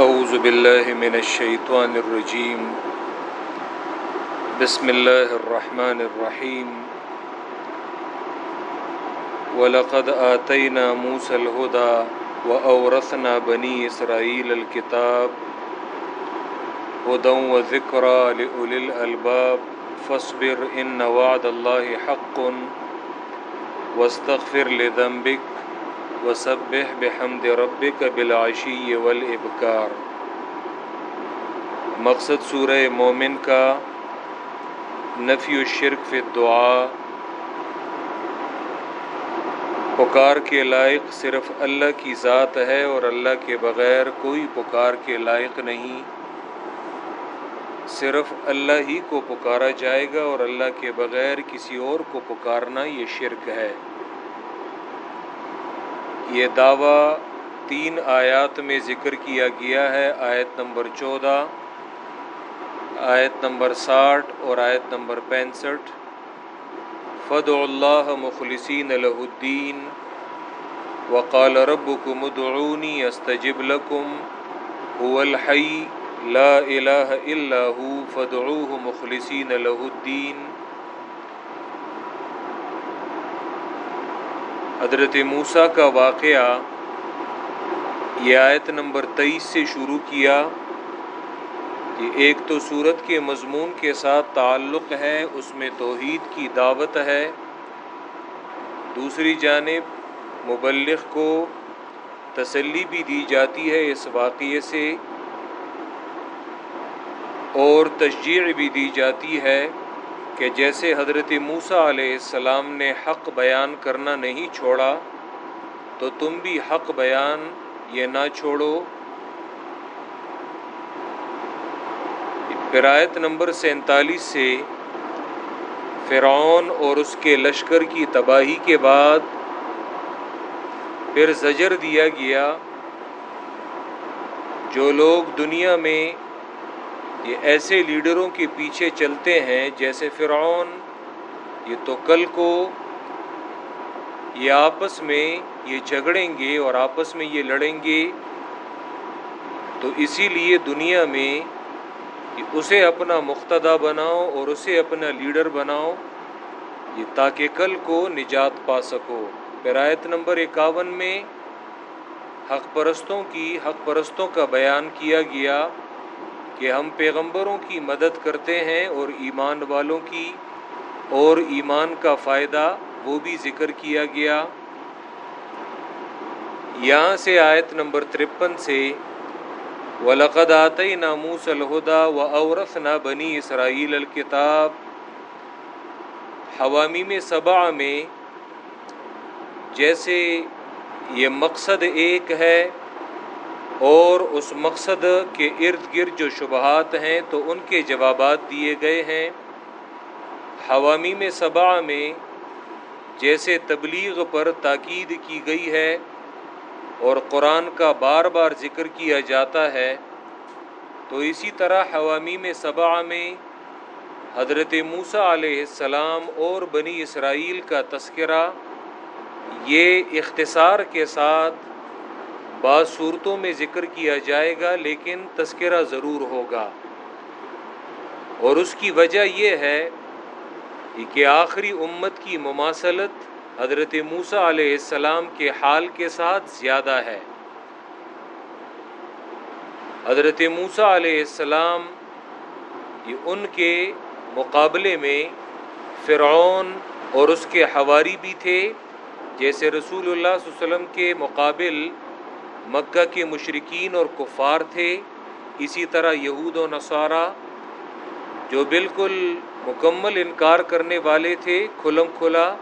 اعوذ باللہ من الشیطان الرجیم بسم اللہ الرحمن الرحیم وَلَقَدْ آتَيْنَا مُوسَى الْهُدَى وَأَوْرَثْنَا بَنِي إِسْرَائِيلَ الْكِتَابِ، هُدًى وَذِكْرَى لِأُولِي الْأَلْبَابِ. فَاصْبِرْ إِنَّ وَعْدَ اللَّهِ حَقٌّ وَاسْتَغْفِرْ لِذَنبِكَ وسبح بحمد ربک بالعشی والابکار۔ مقصد سورہ مومن کا نفی الشرک فی الدعا پکار کے لائق صرف اللہ کی ذات ہے اور اللہ کے بغیر کوئی پکار کے لائق نہیں۔ صرف اللہ ہی کو پکارا جائے گا اور اللہ کے بغیر کسی اور کو پکارنا یہ شرک ہے۔ یہ دعویٰ تین آیات میں ذکر کیا گیا ہے، آیت نمبر چودہ، آیت نمبر ساٹھ اور آیت نمبر پینسٹھ۔ فد اللہ مخلصین الہ الدین وقال ربکم ادعونی استجب لکم هو الحی لا الہ الا ہو فدعوه مخلصین الہ الدین حضرت موسیٰ کا واقعہ یہ آیت نمبر تیئیس سے شروع کیا کہ ایک تو صورت کے مضمون کے ساتھ تعلق ہے، اس میں توحید کی دعوت ہے۔ دوسری جانب، مبلغ کو تسلی بھی دی جاتی ہے اس واقعے سے اور تشجیع بھی دی جاتی ہے۔ کہ جیسے حضرت موسیٰ علیہ السلام نے حق بیان کرنا نہیں چھوڑا، تو تم بھی حق بیان یہ نہ چھوڑو۔ فرایت نمبر سینتالیس سے فرعون اور اس کے لشکر کی تباہی کے بعد پھر زجر دیا گیا۔ جو لوگ دنیا میں یہ ایسے لیڈروں کے پیچھے چلتے ہیں جیسے فرعون، یہ تو کل کو یہ آپس میں یہ جھگڑیں گے اور آپس میں یہ لڑیں گے۔ تو اسی لیے دنیا میں اسے اپنا مقتدا بناؤ اور اسے اپنا لیڈر بناؤ، یہ تاکہ کل کو نجات پا سکو۔ پیرایت نمبر اکاون میں حق پرستوں کی، حق پرستوں کا بیان کیا گیا۔ کہ ہم پیغمبروں کی مدد کرتے ہیں اور ایمان والوں کی اور ایمان کا فائدہ وہ بھی ذکر کیا گیا۔ یہاں سے آیت نمبر ترپن سے، وَلَقَدْ آتَيْنَا مُوسَى الْهُدَى وَأَوْرَثْنَا بَنِي اسرائیل الکتاب حوامی میں صبا میں جیسے یہ مقصد ایک ہے اور اس مقصد کے ارد گرد جو شبہات ہیں تو ان کے جوابات دیے گئے ہیں۔ حوامی میں صبا میں جیسے تبلیغ پر تاکید کی گئی ہے اور قرآن کا بار بار ذکر کیا جاتا ہے، تو اسی طرح حوامی میں صبا میں حضرت موسیٰ علیہ السلام اور بنی اسرائیل کا تذکرہ یہ اختصار کے ساتھ بعض صورتوں میں ذکر کیا جائے گا لیکن تذکرہ ضرور ہوگا۔ اور اس کی وجہ یہ ہے کہ آخری امت کی مماثلت حضرت موسیٰ علیہ السلام کے حال کے ساتھ زیادہ ہے۔ حضرت موسیٰ علیہ السلام یہ ان کے مقابلے میں فرعون اور اس کے حواری بھی تھے، جیسے رسول اللہ صلی اللہ علیہ وسلم کے مقابل مکہ کے مشرقین اور کفار تھے، اسی طرح یہود و نصارہ جو بالکل مکمل انکار کرنے والے تھے، کھلم کھلا۔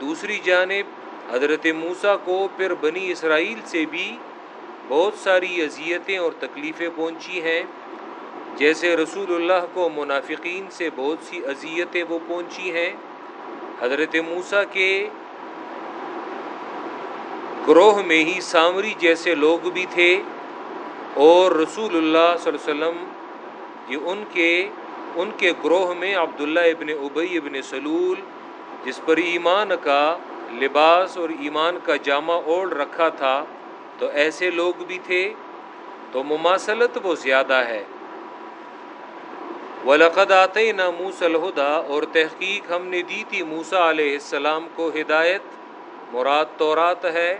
دوسری جانب، حضرت موسیٰ کو پھر بنی اسرائیل سے بھی بہت ساری اذیتیں اور تکلیفیں پہنچی ہیں۔ جیسے رسول اللہ کو منافقین سے بہت سی اذیتیں وہ پہنچی ہیں۔ حضرت موسیٰ کے گروہ میں ہی سامری جیسے لوگ بھی تھے اور رسول اللہ صلی اللہ علیہ وسلم یہ ان کے ان کے گروہ میں عبداللہ ابن ابئی ابن سلول، جس پر ایمان کا لباس اور ایمان کا جامع اوڑھ رکھا تھا، تو ایسے لوگ بھی تھے، تو مماثلت وہ زیادہ ہے۔ ولقد آتے نہ الہدا اور تحقیق ہم نے دی تھی موسا علیہ السلام کو ہدایت۔ مراد تورات ہے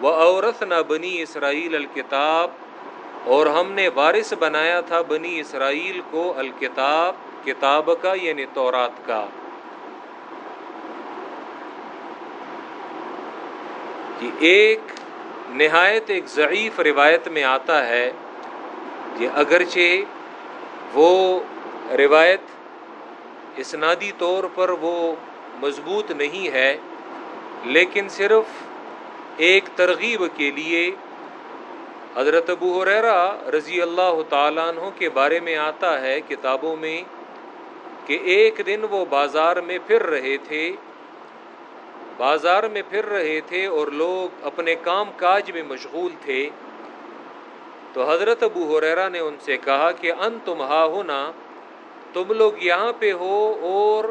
وہ عورت نہ بنی اسرائیل الکتاب اور ہم نے وارث بنایا تھا بنی اسرائیل کو الکتاب، کتاب کا یعنی تورات کا۔ جی ایک نہایت ایک ضعیف روایت میں آتا ہے کہ اگرچہ وہ روایت اسنادی طور پر وہ مضبوط نہیں ہے لیکن صرف ایک ترغیب کے لیے حضرت ابو حریرا رضی اللہ تعالیٰ عنہ کے بارے میں آتا ہے کتابوں میں کہ ایک دن وہ بازار میں پھر رہے تھے، بازار میں پھر رہے تھے اور لوگ اپنے کام کاج میں مشغول تھے۔ تو حضرت ابو حریرا نے ان سے کہا کہ ان تم ہا ہونا تم لوگ یہاں پہ ہو اور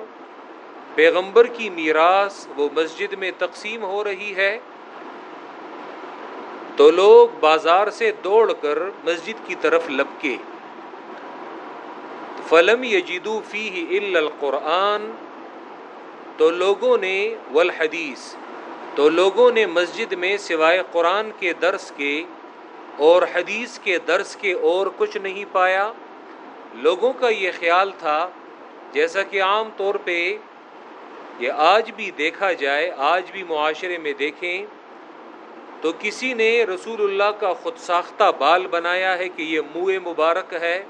پیغمبر کی میراث وہ مسجد میں تقسیم ہو رہی ہے تو لوگ بازار سے دوڑ کر مسجد کی طرف لپکے۔ فلم یجدو فی القرآن، تو لوگوں نے والحدیث، تو لوگوں نے مسجد میں سوائے قرآن کے درس کے اور حدیث کے درس کے اور کچھ نہیں پایا۔ لوگوں کا یہ خیال تھا جیسا کہ عام طور پہ یہ آج بھی دیکھا جائے، آج بھی معاشرے میں دیکھیں تو کسی نے رسول اللہ کا خود ساختہ بال بنایا ہے کہ یہ منہ مبارک ہے،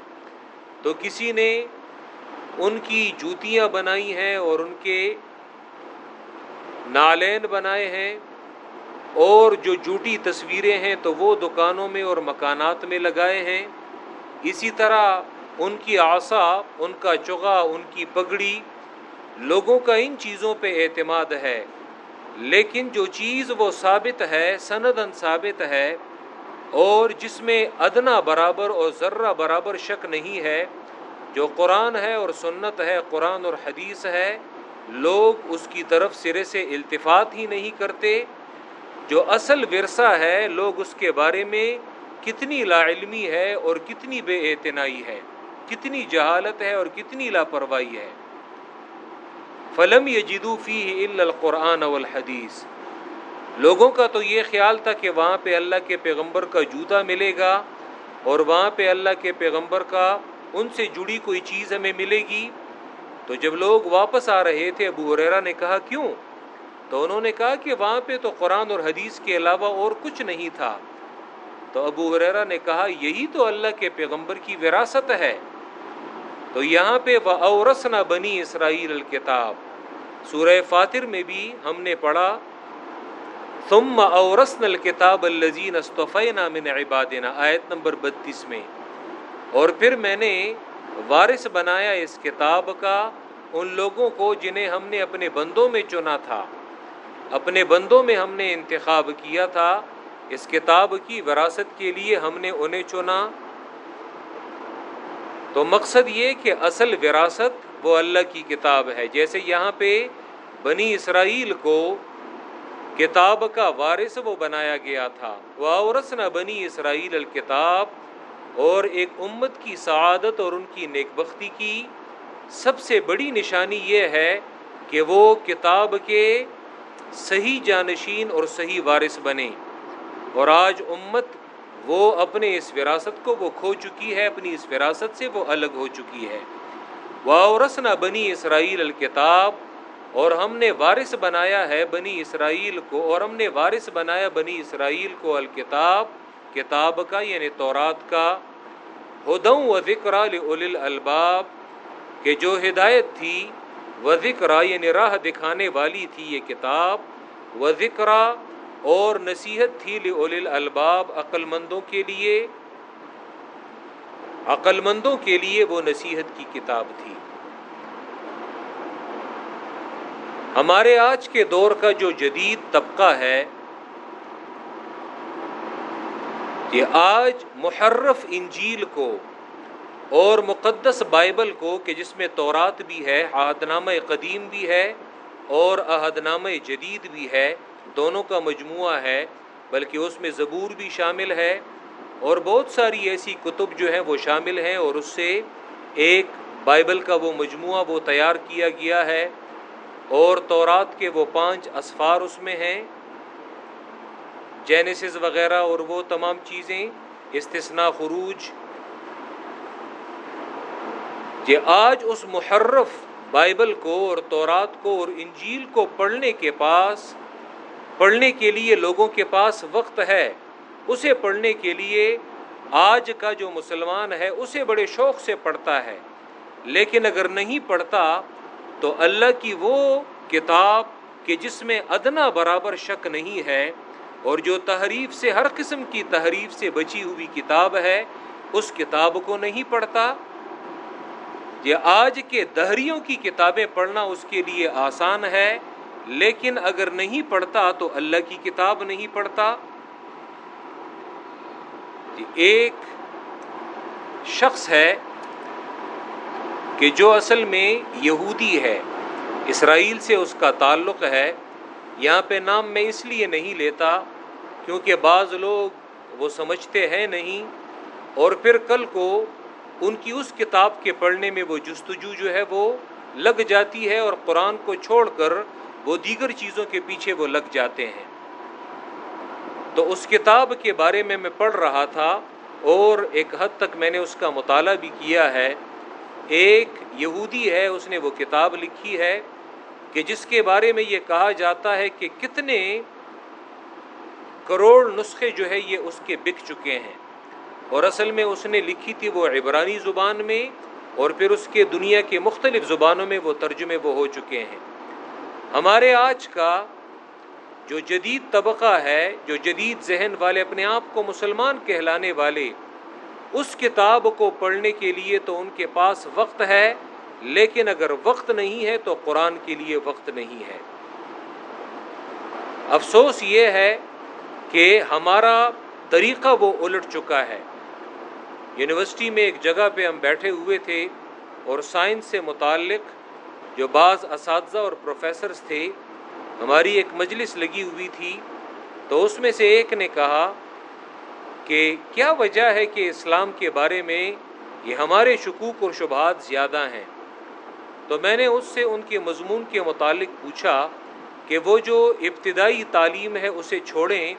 تو کسی نے ان کی جوتیاں بنائی ہیں اور ان کے نالین بنائے ہیں اور جو جوٹی تصویریں ہیں تو وہ دکانوں میں اور مکانات میں لگائے ہیں۔ اسی طرح ان کی آسا، ان کا چگا ان کی پگڑی لوگوں کا ان چیزوں پہ اعتماد ہے۔ لیکن جو چیز وہ ثابت ہے سندن ثابت ہے، اور جس میں ادنا برابر اور ذرہ برابر شک نہیں ہے، جو قرآن ہے اور سنت ہے، قرآن اور حدیث ہے، لوگ اس کی طرف سرے سے التفات ہی نہیں کرتے۔ جو اصل ورثہ ہے، لوگ اس کے بارے میں کتنی لا علمی ہے اور کتنی بے اعتنائی ہے، کتنی جہالت ہے اور کتنی لاپرواہی ہے۔ فلم یہ جدو فی القرآن والحدیث لوگوں کا تو یہ خیال تھا کہ وہاں پہ اللہ کے پیغمبر کا جوتا ملے گا اور وہاں پہ اللہ کے پیغمبر کا ان سے جڑی کوئی چیز ہمیں ملے گی۔ تو جب لوگ واپس آ رہے تھے، ابو حریرا نے کہا، کیوں؟ تو انہوں نے کہا کہ وہاں پہ تو قرآن اور حدیث کے علاوہ اور کچھ نہیں تھا۔ تو ابو حریرا نے کہا، یہی تو اللہ کے پیغمبر کی وراثت ہے۔ تو یہاں پہ وہ اورسنا بنی اسرائیل الکتاب سورہ فاتر میں بھی ہم نے پڑھا، ثم اورسن الکتاب الزین استفینا من عبادنا۔ آیت نمبر بتیس میں۔ اور پھر میں نے وارث بنایا اس کتاب کا ان لوگوں کو جنہیں ہم نے اپنے بندوں میں چنا تھا۔ اپنے بندوں میں ہم نے انتخاب کیا تھا۔ اس کتاب کی وراثت کے لیے ہم نے انہیں چنا۔ تو مقصد یہ کہ اصل وراثت وہ اللہ کی کتاب ہے۔ جیسے یہاں پہ بنی اسرائیل کو کتاب کا وارث وہ بنایا گیا تھا۔ وارث نہ بنی اسرائیل الکتاب اور ایک امت کی سعادت اور ان کی نیک بختی کی۔ سب سے بڑی نشانی یہ ہے کہ وہ کتاب کے صحیح جانشین اور صحیح وارث بنے۔ اور آج امت وہ اپنے اس وراثت کو وہ کھو چکی ہے، اپنی اس وراثت سے وہ الگ ہو چکی ہے۔ واورسنا بنی اسرائیل الکتاب اور ہم نے وارث بنایا ہے بنی اسرائیل کو، اور ہم نے وارث بنایا بنی اسرائیل کو الکتاب، کتاب کا یعنی تورات کا۔ ہدوں و ذکر الباب کہ جو ہدایت تھی، و ذکر یعنی راہ دکھانے والی تھی یہ کتاب۔ و ذکر اور نصیحت تھی لل الباب عقل مندوں کے لیے۔ عقل مندوں کے لیے وہ نصیحت کی کتاب تھی۔ ہمارے آج کے دور کا جو جدید طبقہ ہے یہ آج محرف انجیل کو اور مقدس بائبل کو، کہ جس میں تورات بھی ہے عہد نامہ قدیم بھی ہے اور عہد نامہ جدید بھی ہے دونوں کا مجموعہ ہے، بلکہ اس میں زبور بھی شامل ہے اور بہت ساری ایسی کتب جو ہیں وہ شامل ہیں اور اس سے ایک بائبل کا وہ مجموعہ وہ تیار کیا گیا ہے اور تورات کے وہ پانچ اسفار اس میں ہیں۔ جینسز وغیرہ اور وہ تمام چیزیں، استثناء، خروج۔ یہ آج اس محرف بائبل کو اور تورات کو اور انجیل کو پڑھنے کے پاس پڑھنے کے لیے لوگوں کے پاس وقت ہے، اسے پڑھنے کے لیے آج کا جو مسلمان ہے، اسے بڑے شوق سے پڑھتا ہے۔ لیکن اگر نہیں پڑھتا، تو اللہ کی وہ کتاب کہ جس میں ادنا برابر شک نہیں ہے اور جو تحریف سے، ہر قسم کی تحریف سے بچی ہوئی کتاب ہے، اس کتاب کو نہیں پڑھتا۔ یہ آج کے دہریوں کی کتابیں پڑھنا اس کے لیے آسان ہے۔ لیکن اگر نہیں پڑھتا تو اللہ کی کتاب نہیں پڑھتا۔ جی، ایک شخص ہے کہ جو اصل میں یہودی ہے، اسرائیل سے اس کا تعلق ہے، یہاں پہ نام میں اس لیے نہیں لیتا کیونکہ بعض لوگ وہ سمجھتے ہیں نہیں اور پھر کل کو ان کی اس کتاب کے پڑھنے میں وہ جستجو جو ہے وہ لگ جاتی ہے اور قرآن کو چھوڑ کر وہ دیگر چیزوں کے پیچھے وہ لگ جاتے ہیں۔ تو اس کتاب کے بارے میں میں پڑھ رہا تھا اور ایک حد تک میں نے اس کا مطالعہ بھی کیا ہے۔ ایک یہودی ہے، اس نے وہ کتاب لکھی ہے کہ جس کے بارے میں یہ کہا جاتا ہے کہ کتنے کروڑ نسخے جو ہے یہ اس کے بک چکے ہیں۔ اور اصل میں اس نے لکھی تھی وہ عبرانی زبان میں اور پھر اس کے دنیا کے مختلف زبانوں میں وہ ترجمے وہ ہو چکے ہیں۔ ہمارے آج کا جو جدید طبقہ ہے، جو جدید ذہن والے، اپنے آپ کو مسلمان کہلانے والے، اس کتاب کو پڑھنے کے لیے تو ان کے پاس وقت ہے، لیکن اگر وقت نہیں ہے تو قرآن کے لیے وقت نہیں ہے۔ افسوس یہ ہے کہ ہمارا طریقہ وہ الٹ چکا ہے۔ یونیورسٹی میں ایک جگہ پہ ہم بیٹھے ہوئے تھے اور سائنس سے متعلق جو بعض اساتذہ اور پروفیسرز تھے، ہماری ایک مجلس لگی ہوئی تھی، تو اس میں سے ایک نے کہا کہ کیا وجہ ہے کہ اسلام کے بارے میں یہ ہمارے شکوک اور شبہات زیادہ ہیں؟ تو میں نے اس سے ان کے مضمون کے متعلق پوچھا کہ وہ جو ابتدائی تعلیم ہے اسے چھوڑیں،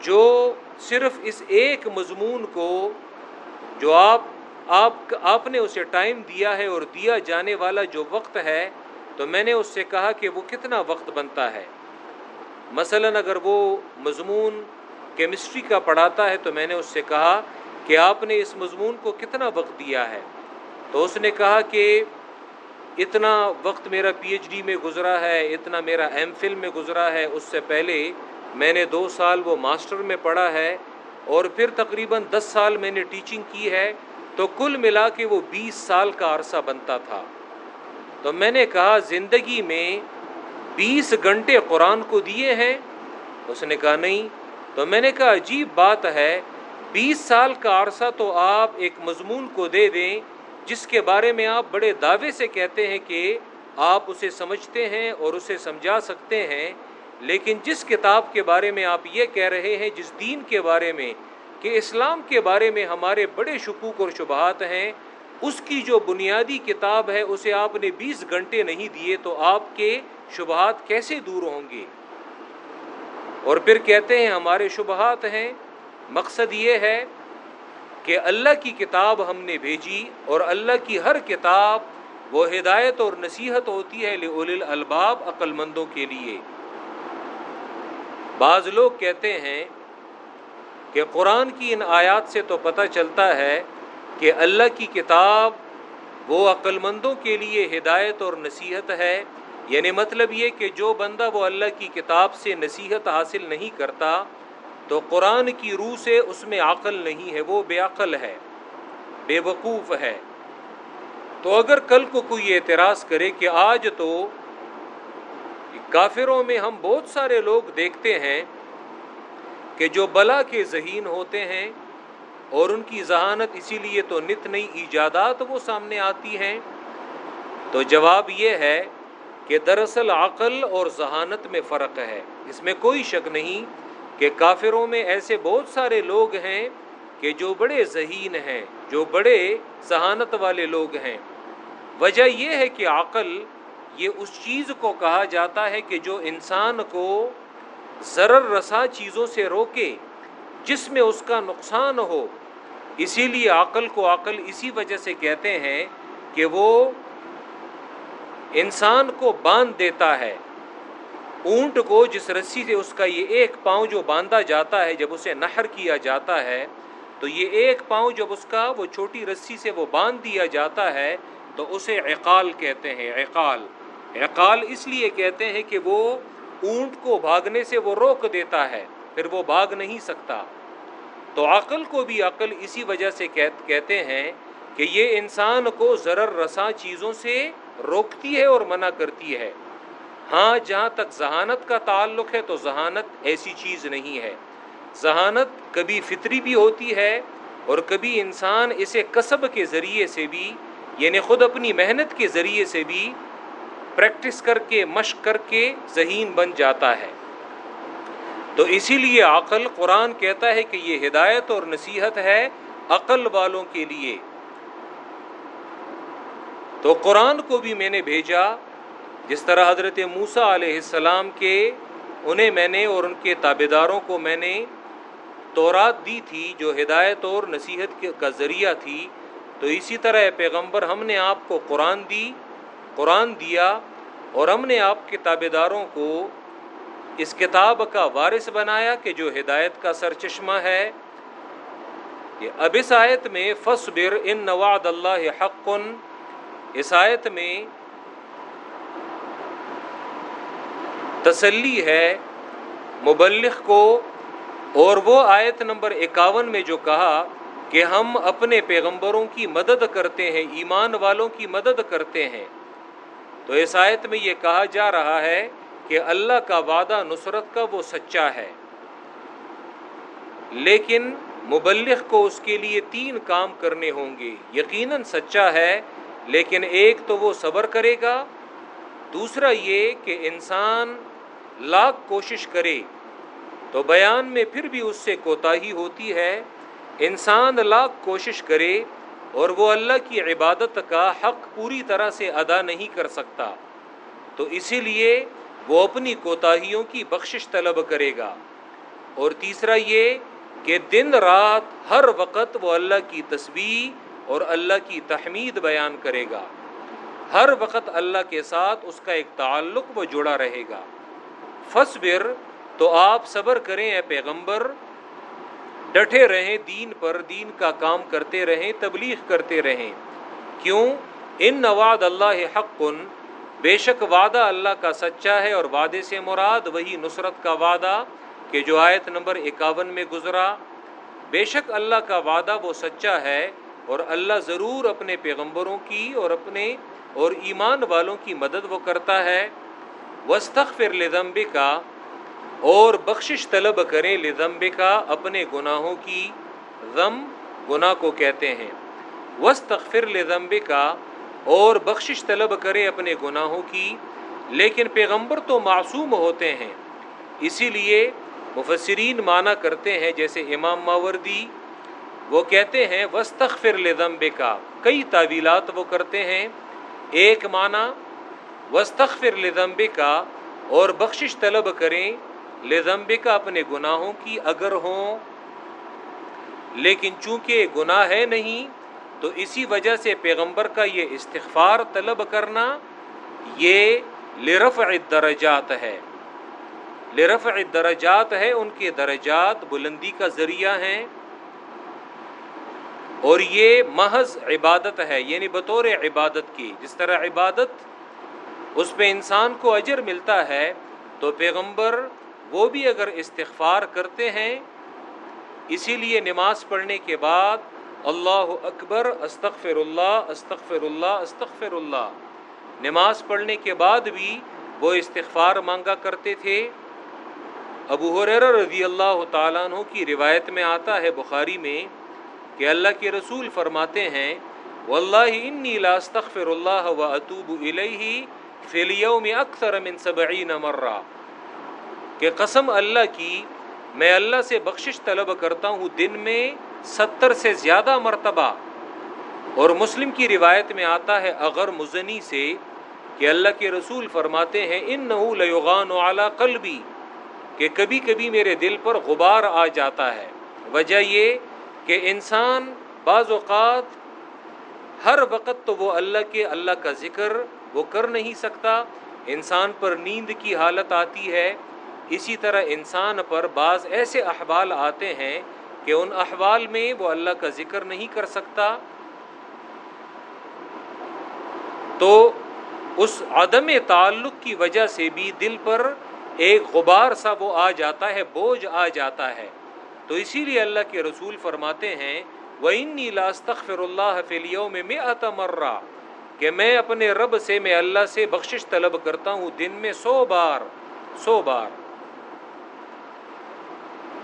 جو صرف اس ایک مضمون کو جو آپ آپ آپ نے اسے ٹائم دیا ہے اور دیا جانے والا جو وقت ہے، تو میں نے اس سے کہا کہ وہ کتنا وقت بنتا ہے۔ مثلا اگر وہ مضمون کیمسٹری کا پڑھاتا ہے، تو میں نے اس سے کہا کہ آپ نے اس مضمون کو کتنا وقت دیا ہے؟ تو اس نے کہا کہ اتنا وقت میرا پی ایچ ڈی میں گزرا ہے، اتنا میرا ایم فل میں گزرا ہے۔ اس سے پہلے میں نے دو سال وہ ماسٹر میں پڑھا ہے اور پھر تقریباً دس سال میں نے ٹیچنگ کی ہے۔ تو کل ملا کے وہ بیس سال کا عرصہ بنتا تھا۔ تو میں نے کہا، زندگی میں بیس گھنٹے قرآن کو دیے ہیں؟ اس نے کہا، نہیں۔ تو میں نے کہا، عجیب بات ہے، بیس سال کا عرصہ تو آپ ایک مضمون کو دے دیں، جس کے بارے میں آپ بڑے دعوے سے کہتے ہیں کہ آپ اسے سمجھتے ہیں اور اسے سمجھا سکتے ہیں، لیکن جس کتاب کے بارے میں آپ یہ کہہ رہے ہیں، جس دین کے بارے میں کہ اسلام کے بارے میں ہمارے بڑے شکوک اور شبہات ہیں، اس کی جو بنیادی کتاب ہے، اسے آپ نے بیس گھنٹے نہیں دیے تو آپ کے شبہات کیسے دور ہوں گے؟ اور پھر کہتے ہیں، ہمارے شبہات ہیں۔ مقصد یہ ہے کہ اللہ کی کتاب ہم نے بھیجی اور اللہ کی ہر کتاب وہ ہدایت اور نصیحت ہوتی ہے الباب عقل مندوں کے لیے۔ بعض لوگ کہتے ہیں کہ قرآن کی ان آیات سے تو پتہ چلتا ہے کہ اللہ کی کتاب وہ عقل مندوں کے لیے ہدایت اور نصیحت ہے۔ یعنی مطلب یہ کہ جو بندہ وہ اللہ کی کتاب سے نصیحت حاصل نہیں کرتا تو قرآن کی روح سے اس میں عقل نہیں ہے، وہ بے عقل ہے، بے وقوف ہے۔ تو اگر کل کو کوئی اعتراض کرے کہ آج تو کافروں میں ہم بہت سارے لوگ دیکھتے ہیں کہ جو بلا کے ذہین ہوتے ہیں اور ان کی ذہانت اسی لیے تو نت نئی ایجادات وہ سامنے آتی ہیں، تو جواب یہ ہے کہ دراصل عقل اور ذہانت میں فرق ہے۔ اس میں کوئی شک نہیں کہ کافروں میں ایسے بہت سارے لوگ ہیں کہ جو بڑے ذہین ہیں، جو بڑے ذہانت والے لوگ ہیں۔ وجہ یہ ہے کہ عقل یہ اس چیز کو کہا جاتا ہے کہ جو انسان کو ضرر رسا چیزوں سے روکے جس میں اس کا نقصان ہو۔ اسی لیے عقل کو عقل اسی وجہ سے کہتے ہیں کہ وہ انسان کو باندھ دیتا ہے۔ اونٹ کو جس رسی سے اس کا یہ ایک پاؤں جو باندھا جاتا ہے، جب اسے نہر کیا جاتا ہے، تو یہ ایک پاؤں جب اس کا وہ چھوٹی رسی سے وہ باندھ دیا جاتا ہے، تو اسے عقال کہتے ہیں، عقال۔ عقال اس لیے کہتے ہیں کہ وہ اونٹ کو بھاگنے سے وہ روک دیتا ہے، پھر وہ بھاگ نہیں سکتا۔ تو عقل کو بھی عقل اسی وجہ سے کہتے ہیں کہ یہ انسان کو ضرر رساں چیزوں سے روکتی ہے اور منع کرتی ہے۔ ہاں جہاں تک ذہانت کا تعلق ہے تو ذہانت ایسی چیز نہیں ہے۔ ذہانت کبھی فطری بھی ہوتی ہے اور کبھی انسان اسے کسب کے ذریعے سے بھی یعنی خود اپنی محنت کے ذریعے سے بھی پریکٹس کر کے، مشق کر کے ذہین بن جاتا ہے۔ تو اسی لیے عقل قرآن کہتا ہے کہ یہ ہدایت اور نصیحت ہے عقل والوں کے لیے۔ تو قرآن کو بھی میں نے بھیجا، جس طرح حضرت موسا علیہ السلام کے، انہیں میں نے اور ان کے تابے داروں کو میں نے تورات دی تھی، جو ہدایت اور نصیحت کا ذریعہ تھی۔ تو اسی طرح پیغمبر ہم نے آپ کو قرآن دی قرآن دیا اور ہم نے آپ کے تابے داروں کو اس کتاب کا وارث بنایا کہ جو ہدایت کا سر چشمہ ہے۔ اب اس آیت میں فصبر ان نواد اللہ حق۔ اس آیت میں تسلی ہے مبلغ کو اور وہ آیت نمبر اکاون میں جو کہا کہ ہم اپنے پیغمبروں کی مدد کرتے ہیں، ایمان والوں کی مدد کرتے ہیں۔ تو اس آیت میں یہ کہا جا رہا ہے کہ اللہ کا وعدہ نصرت کا وہ سچا ہے۔ لیکن مبلغ کو اس کے لیے تین کام کرنے ہوں گے۔ یقیناً سچا ہے، لیکن ایک تو وہ صبر کرے گا۔ دوسرا یہ کہ انسان لاکھ کوشش کرے، تو بیان میں پھر بھی اس سے کوتاہی ہوتی ہے۔ انسان لاکھ کوشش کرے اور وہ اللہ کی عبادت کا حق پوری طرح سے ادا نہیں کر سکتا۔ تو اسی لیے وہ اپنی کوتاہیوں کی بخشش طلب کرے گا۔ اور تیسرا یہ کہ دن رات ہر وقت وہ اللہ کی تصویر اور اللہ کی تحمید بیان کرے گا۔ ہر وقت اللہ کے ساتھ اس کا ایک تعلق وہ جڑا رہے گا۔ فصبر تو آپ صبر کریں اے پیغمبر۔ ڈٹے رہیں دین پر، دین کا کام کرتے رہیں، تبلیغ کرتے رہیں۔ کیوں؟ ان نواد اللہ حق بے شک وعدہ اللہ کا سچا ہے اور وعدے سے مراد وہی نصرت کا وعدہ کہ جو آیت نمبر اکاون میں گزرا۔ بے شک اللہ کا وعدہ وہ سچا ہے اور اللہ ضرور اپنے پیغمبروں کی اور اپنے اور ایمان والوں کی مدد وہ کرتا ہے۔ وسطخ فر لدمبے کا اور بخشش طلب کریں لذنب کا اپنے گناہوں کی غم گناہ کو کہتے ہیں۔ وسطر لذنب کا اور بخشش طلب کرے اپنے گناہوں کی۔ لیکن پیغمبر تو معصوم ہوتے ہیں، اسی لیے مفسرین معنی کرتے ہیں جیسے امام ماوردی۔ وہ کہتے ہیں وسطر لذنب کا کئی تعویلات وہ کرتے ہیں۔ ایک معنی وسطر لذنب کا اور بخشش طلب کریں لزمبکا اپنے گناہوں کی اگر ہوں، لیکن چونکہ گناہ ہے نہیں، تو اسی وجہ سے پیغمبر کا یہ استغفار طلب کرنا یہ لرفع الدرجات ہے۔ لرفع الدرجات ہے، ان کے درجات بلندی کا ذریعہ ہیں۔ اور یہ محض عبادت ہے یعنی بطور عبادت کی۔ جس طرح عبادت، اس پہ انسان کو اجر ملتا ہے، تو پیغمبر وہ بھی اگر استغفار کرتے ہیں، اسی لیے نماز پڑھنے کے بعد اللہ اکبر استغفر اللہ استغفر اللہ استغفر اللہ نماز پڑھنے کے بعد بھی وہ استغفار مانگا کرتے تھے۔ ابو حریر رضی اللہ تعالیٰ عنہ کی روایت میں آتا ہے بخاری میں کہ اللہ کے رسول فرماتے ہیں، واللہ انی لا استغفر اللہ و اطوب الیہ فی الیوم اکثر من سبعین مرہ۔ کہ قسم اللہ کی میں اللہ سے بخشش طلب کرتا ہوں دن میں ستر سے زیادہ مرتبہ۔ اور مسلم کی روایت میں آتا ہے اگر مزنی سے کہ اللہ کے رسول فرماتے ہیں ان نہ اعلیٰ قلبی کہ کبھی کبھی میرے دل پر غبار آ جاتا ہے۔ وجہ یہ کہ انسان بعض اوقات ہر وقت تو وہ اللہ کے اللہ کا ذکر وہ کر نہیں سکتا۔ انسان پر نیند کی حالت آتی ہے اسی طرح انسان پر بعض ایسے احوال آتے ہیں کہ ان احوال میں وہ اللہ کا ذکر نہیں کر سکتا۔ تو اس عدم تعلق کی وجہ سے بھی دل پر ایک غبار سا وہ آ جاتا ہے، بوجھ آ جاتا ہے۔ تو اسی لیے اللہ کے رسول فرماتے ہیں وہ انی لاستخر اللہ فلیوں میں میں اتمرہ کہ میں اپنے رب سے، میں اللہ سے بخشش طلب کرتا ہوں دن میں سو بار سو بار۔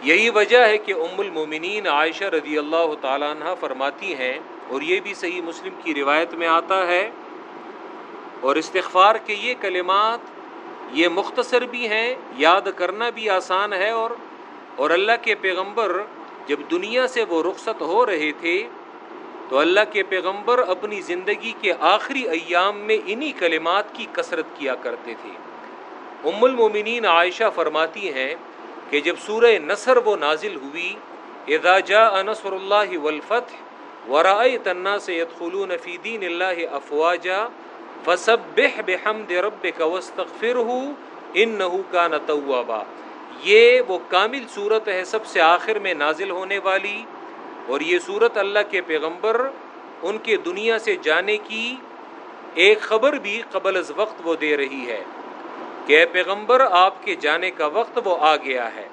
یہی وجہ ہے کہ ام المومنین عائشہ رضی اللہ تعالیٰ عنہ فرماتی ہیں، اور یہ بھی صحیح مسلم کی روایت میں آتا ہے، اور استغفار کے یہ کلمات یہ مختصر بھی ہیں، یاد کرنا بھی آسان ہے، اور اور اللہ کے پیغمبر جب دنیا سے وہ رخصت ہو رہے تھے، تو اللہ کے پیغمبر اپنی زندگی کے آخری ایام میں انہی کلمات کی کثرت کیا کرتے تھے۔ ام المومنین عائشہ فرماتی ہیں کہ جب سورہ نصر وہ نازل ہوئی، اذا جاء نصر اللہ والفتح ورائت الناس يدخلون في دین اللہ افواجا، فسبح بحمد ربک واستغفرہ انہو کان توابا. یہ وہ کامل صورت ہے سب سے آخر میں نازل ہونے والی، اور یہ صورت اللہ کے پیغمبر ان کے دنیا سے جانے کی ایک خبر بھی قبل از وقت وہ دے رہی ہے۔ کہ اے پیغمبر، آپ کے جانے کا وقت وہ آ گیا ہے۔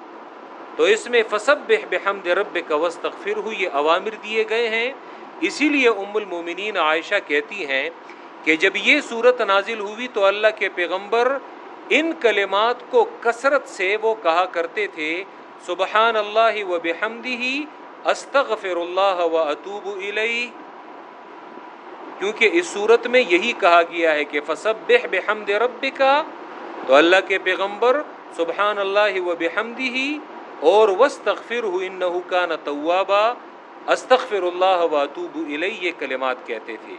تو اس میں فصب بحمد رب کا وسطر ہوئی یہ عوامر دیے گئے ہیں۔ اسی لیے ام المومنین عائشہ کہتی ہیں کہ جب یہ صورت نازل ہوئی تو اللہ کے پیغمبر ان کلمات کو کثرت سے وہ کہا کرتے تھے، سبحان اللہ و بحمدی ہی استغفر اللہ و اطوب علیہ کیونکہ اس صورت میں یہی کہا گیا ہے کہ فصب بحمد رب کا تو اللہ کے پیغمبر سبحان اللہ و بحمدی ہی اور وسطر ہو کا نہ طوابا استغفر اللہ و اطوب علیہ یہ کلمات کہتے تھے۔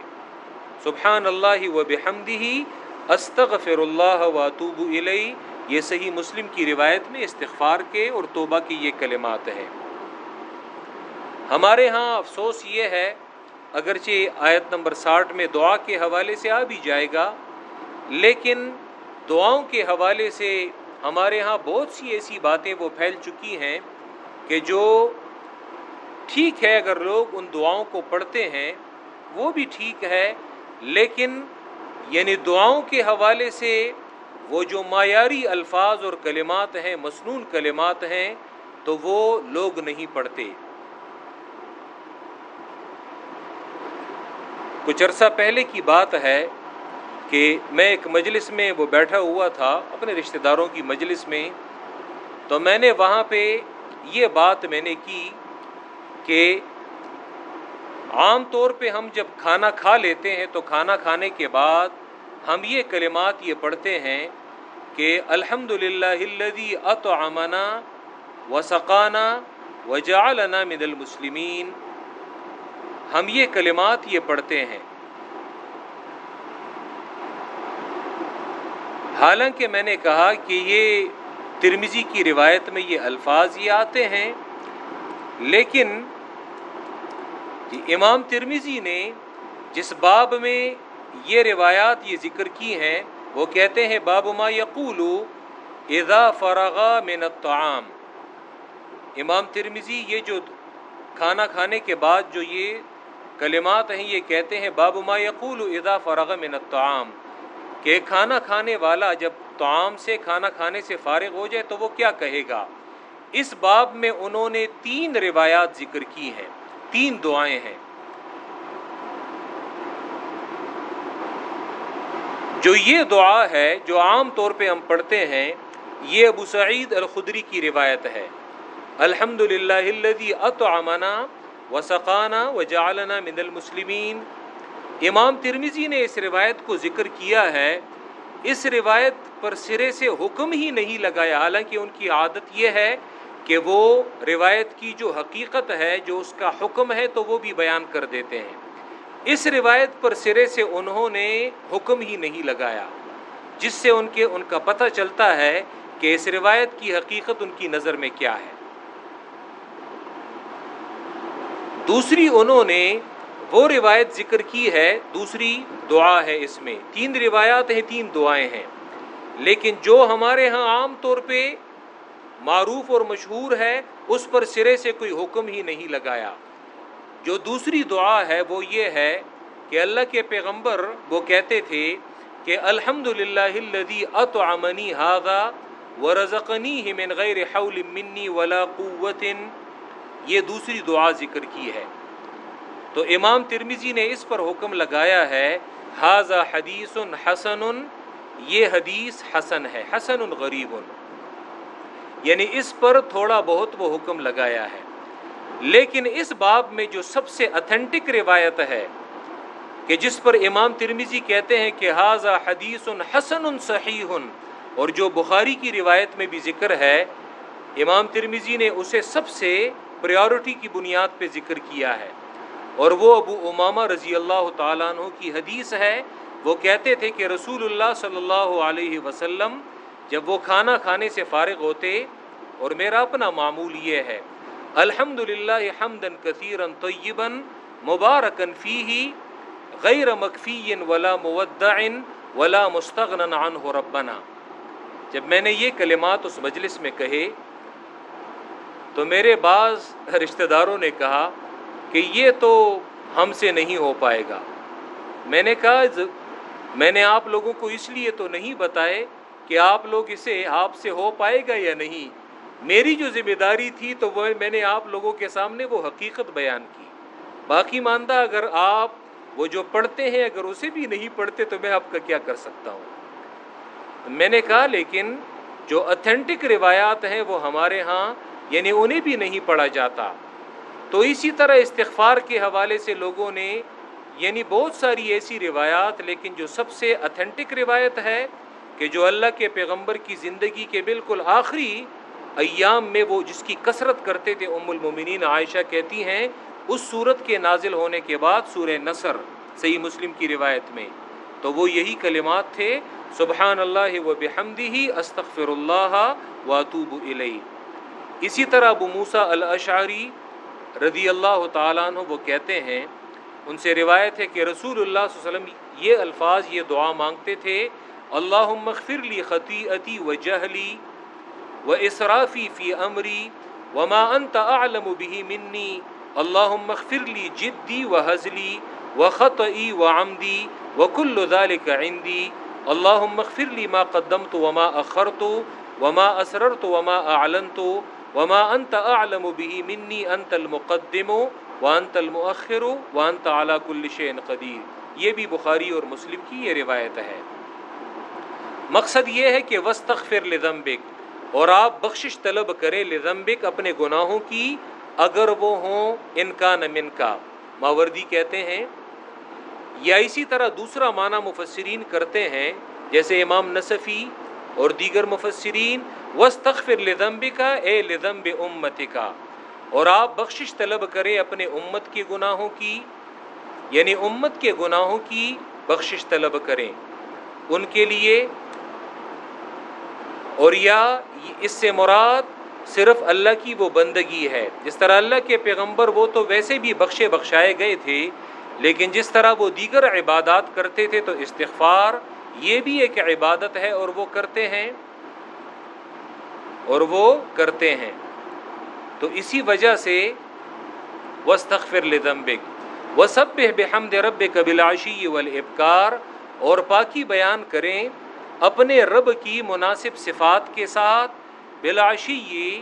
سبحان اللہ و بحمدی ہی استغفر اللہ و اطوب یہ صحیح مسلم کی روایت میں استغفار کے اور توبہ کی یہ کلمات ہیں۔ ہمارے ہاں افسوس یہ ہے، اگرچہ آیت نمبر ساٹھ میں دعا کے حوالے سے آ بھی جائے گا، لیکن دعاؤں کے حوالے سے ہمارے ہاں بہت سی ایسی باتیں وہ پھیل چکی ہیں کہ جو ٹھیک ہے اگر لوگ ان دعاؤں کو پڑھتے ہیں، وہ بھی ٹھیک ہے، لیکن یعنی دعاؤں کے حوالے سے وہ جو معیاری الفاظ اور کلمات ہیں مصنون کلمات ہیں، تو وہ لوگ نہیں پڑھتے۔ کچھ عرصہ پہلے کی بات ہے کہ میں ایک مجلس میں وہ بیٹھا ہوا تھا، اپنے رشتہ داروں کی مجلس میں، تو میں نے وہاں پہ یہ بات میں نے کی کہ عام طور پہ ہم جب کھانا کھا لیتے ہیں تو کھانا کھانے کے بعد ہم یہ کلمات یہ پڑھتے ہیں کہ الحمد للہ ہلدی ات امنا من المسلمین۔ ہم یہ کلمات یہ پڑھتے ہیں۔ حالانکہ میں نے کہا کہ یہ ترمزی کی روایت میں یہ الفاظ یہ آتے ہیں، لیکن جی امام ترمیزی نے جس باب میں یہ روایات یہ ذکر کی ہیں، وہ کہتے ہیں باب ما یقول اذا فرغا من الطعام۔ امام ترمیزی یہ جو کھانا کھانے کے بعد جو یہ کلمات ہیں، یہ کہتے ہیں باب ما یقول اذا فرغ من الطعام۔ کہ کھانا کھانے والا جب طعام سے، کھانا کھانے سے فارغ ہو جائے تو وہ کیا کہے گا؟ اس باب میں انہوں نے تین روایات ذکر کی ہیں، تین دعائیں ہیں۔ جو یہ دعا ہے، جو عام طور پہ ہم پڑھتے ہیں، یہ ابو سعید الخدری کی روایت ہے۔ الحمد للہ اطعمنا وسقانہ و من المسلمین۔ امام ترمیزی نے اس روایت کو ذکر کیا ہے۔ اس روایت پر سرے سے حکم ہی نہیں لگایا، حالانکہ ان کی عادت یہ ہے کہ وہ روایت کی جو حقیقت ہے، جو اس کا حکم ہے، تو وہ بھی بیان کر دیتے ہیں۔ اس روایت پر سرے سے انہوں نے حکم ہی نہیں لگایا، جس سے ان کے، ان کا پتہ چلتا ہے کہ اس روایت کی حقیقت ان کی نظر میں کیا ہے۔ دوسری، انہوں نے وہ روایت ذکر کی ہے، دوسری دعا ہے اس میں۔ تین روایات ہیں، تین دعائیں ہیں۔ لیکن جو ہمارے ہاں عام طور پہ معروف اور مشہور ہے، اس پر سرے سے کوئی حکم ہی نہیں لگایا۔ جو دوسری دعا ہے، وہ یہ ہے کہ اللہ کے پیغمبر وہ کہتے تھے کہ الحمد للہ اطعمنی هذا ورزقنی من غیر حول منی ولا قوت یہ دوسری دعا ذکر کی ہے۔ تو امام ترمیزی نے اس پر حکم لگایا ہے حاضہ حدیث حسن، یہ حدیث حسن ہے، حسن غریب. یعنی اس پر تھوڑا بہت وہ حکم لگایا ہے۔ لیکن اس باب میں جو سب سے اتھینٹک روایت ہے، کہ جس پر امام ترمیزی کہتے ہیں کہ حاضہ حدیث حسن صحیح، اور جو بخاری کی روایت میں بھی ذکر ہے، امام ترمیزی نے اسے سب سے پریورٹی کی بنیاد پہ ذکر کیا ہے۔ اور وہ ابو امامہ رضی اللہ تعالیٰ عنہ کی حدیث ہے، وہ کہتے تھے کہ رسول اللہ صلی اللہ علیہ وسلم جب وہ کھانا کھانے سے فارغ ہوتے اور میرا اپنا معمول یہ ہے الحمد للہ حمدن کثیرن طیبن مبارکن فی غیر مکفی ولا مودعن ولا مستغن عنہ ربنا۔ جب میں نے یہ کلمات اس مجلس میں کہے تو میرے بعض رشتہ داروں نے کہا کہ یہ تو ہم سے نہیں ہو پائے گا۔ میں نے کہا میں نے آپ لوگوں کو اس لیے تو نہیں بتائے کہ آپ لوگ اسے آپ سے ہو پائے گا یا نہیں۔ میری جو ذمہ داری تھی تو وہ میں نے آپ لوگوں کے سامنے وہ حقیقت بیان کی۔ باقی ماندہ اگر آپ وہ جو پڑھتے ہیں، اگر اسے بھی نہیں پڑھتے تو میں آپ کا کیا کر سکتا ہوں؟ میں نے کہا، لیکن جو اتھینٹک روایات ہیں وہ ہمارے ہاں یعنی انہیں بھی نہیں پڑھا جاتا۔ تو اسی طرح استغفار کے حوالے سے لوگوں نے یعنی بہت ساری ایسی روایات، لیکن جو سب سے اتھینٹک روایت ہے کہ جو اللہ کے پیغمبر کی زندگی کے بالکل آخری ایام میں وہ جس کی کثرت کرتے تھے، ام المومنین عائشہ کہتی ہیں، اس صورت کے نازل ہونے کے بعد سورہ نصر، صحیح مسلم کی روایت میں۔ تو وہ یہی کلمات تھے، سبحان اللہ و بحمدی استغفر اللہ واتوب علیہ اسی طرح ابو موسا الاشعری رضی اللہ تعالیٰ عنہ وہ کہتے ہیں، ان سے روایت ہے کہ رسول اللہ صلی اللہ علیہ وسلم یہ الفاظ، یہ دعا مانگتے تھے اللہ مغفر لی خطیعتی و جہلی و اسرافی فی امری وما انت اعلم به منی اللہ مغفر لی جدی و حضلی و خطعی و عمدی و کل ذلك عندی اللہ مغفر لی ما قدمت وما اخرت وما اسررت وما اعلنت وما انت اعلم به منی انت المقدم وانت المؤخر وانت على كل شيء قدیر یہ بھی بخاری اور مسلم کی یہ روایت ہے۔ مقصد یہ ہے کہ وسطر لذنبک اور آپ بخشش طلب کریں لذنبک اپنے گناہوں کی، اگر وہ ہوں ان کا نمن کا۔ ماوردی کہتے ہیں، یا اسی طرح دوسرا معنی مفسرین کرتے ہیں، جیسے امام نصفی اور دیگر مفسرین وسطر لذنب کا اے لذنب امت کا اور آپ بخشش طلب کریں اپنے امت کے گناہوں کی یعنی امت کے گناہوں کی بخشش طلب کریں۔ ان کے لیے، اور یا اس سے مراد صرف اللہ کی وہ بندگی ہے۔ جس طرح اللہ کے پیغمبر وہ تو ویسے بھی بخشے بخشائے گئے تھے، لیکن جس طرح وہ دیگر عبادات کرتے تھے تو استغفار یہ بھی ایک عبادت ہے اور وہ کرتے ہیں اور وہ کرتے ہیں۔ تو اسی وجہ سے وسطر لدمبک و سب بحمد رب قبلاشی والابکار، اور پاکی بیان کریں اپنے رب کی مناسب صفات کے ساتھ بلاشی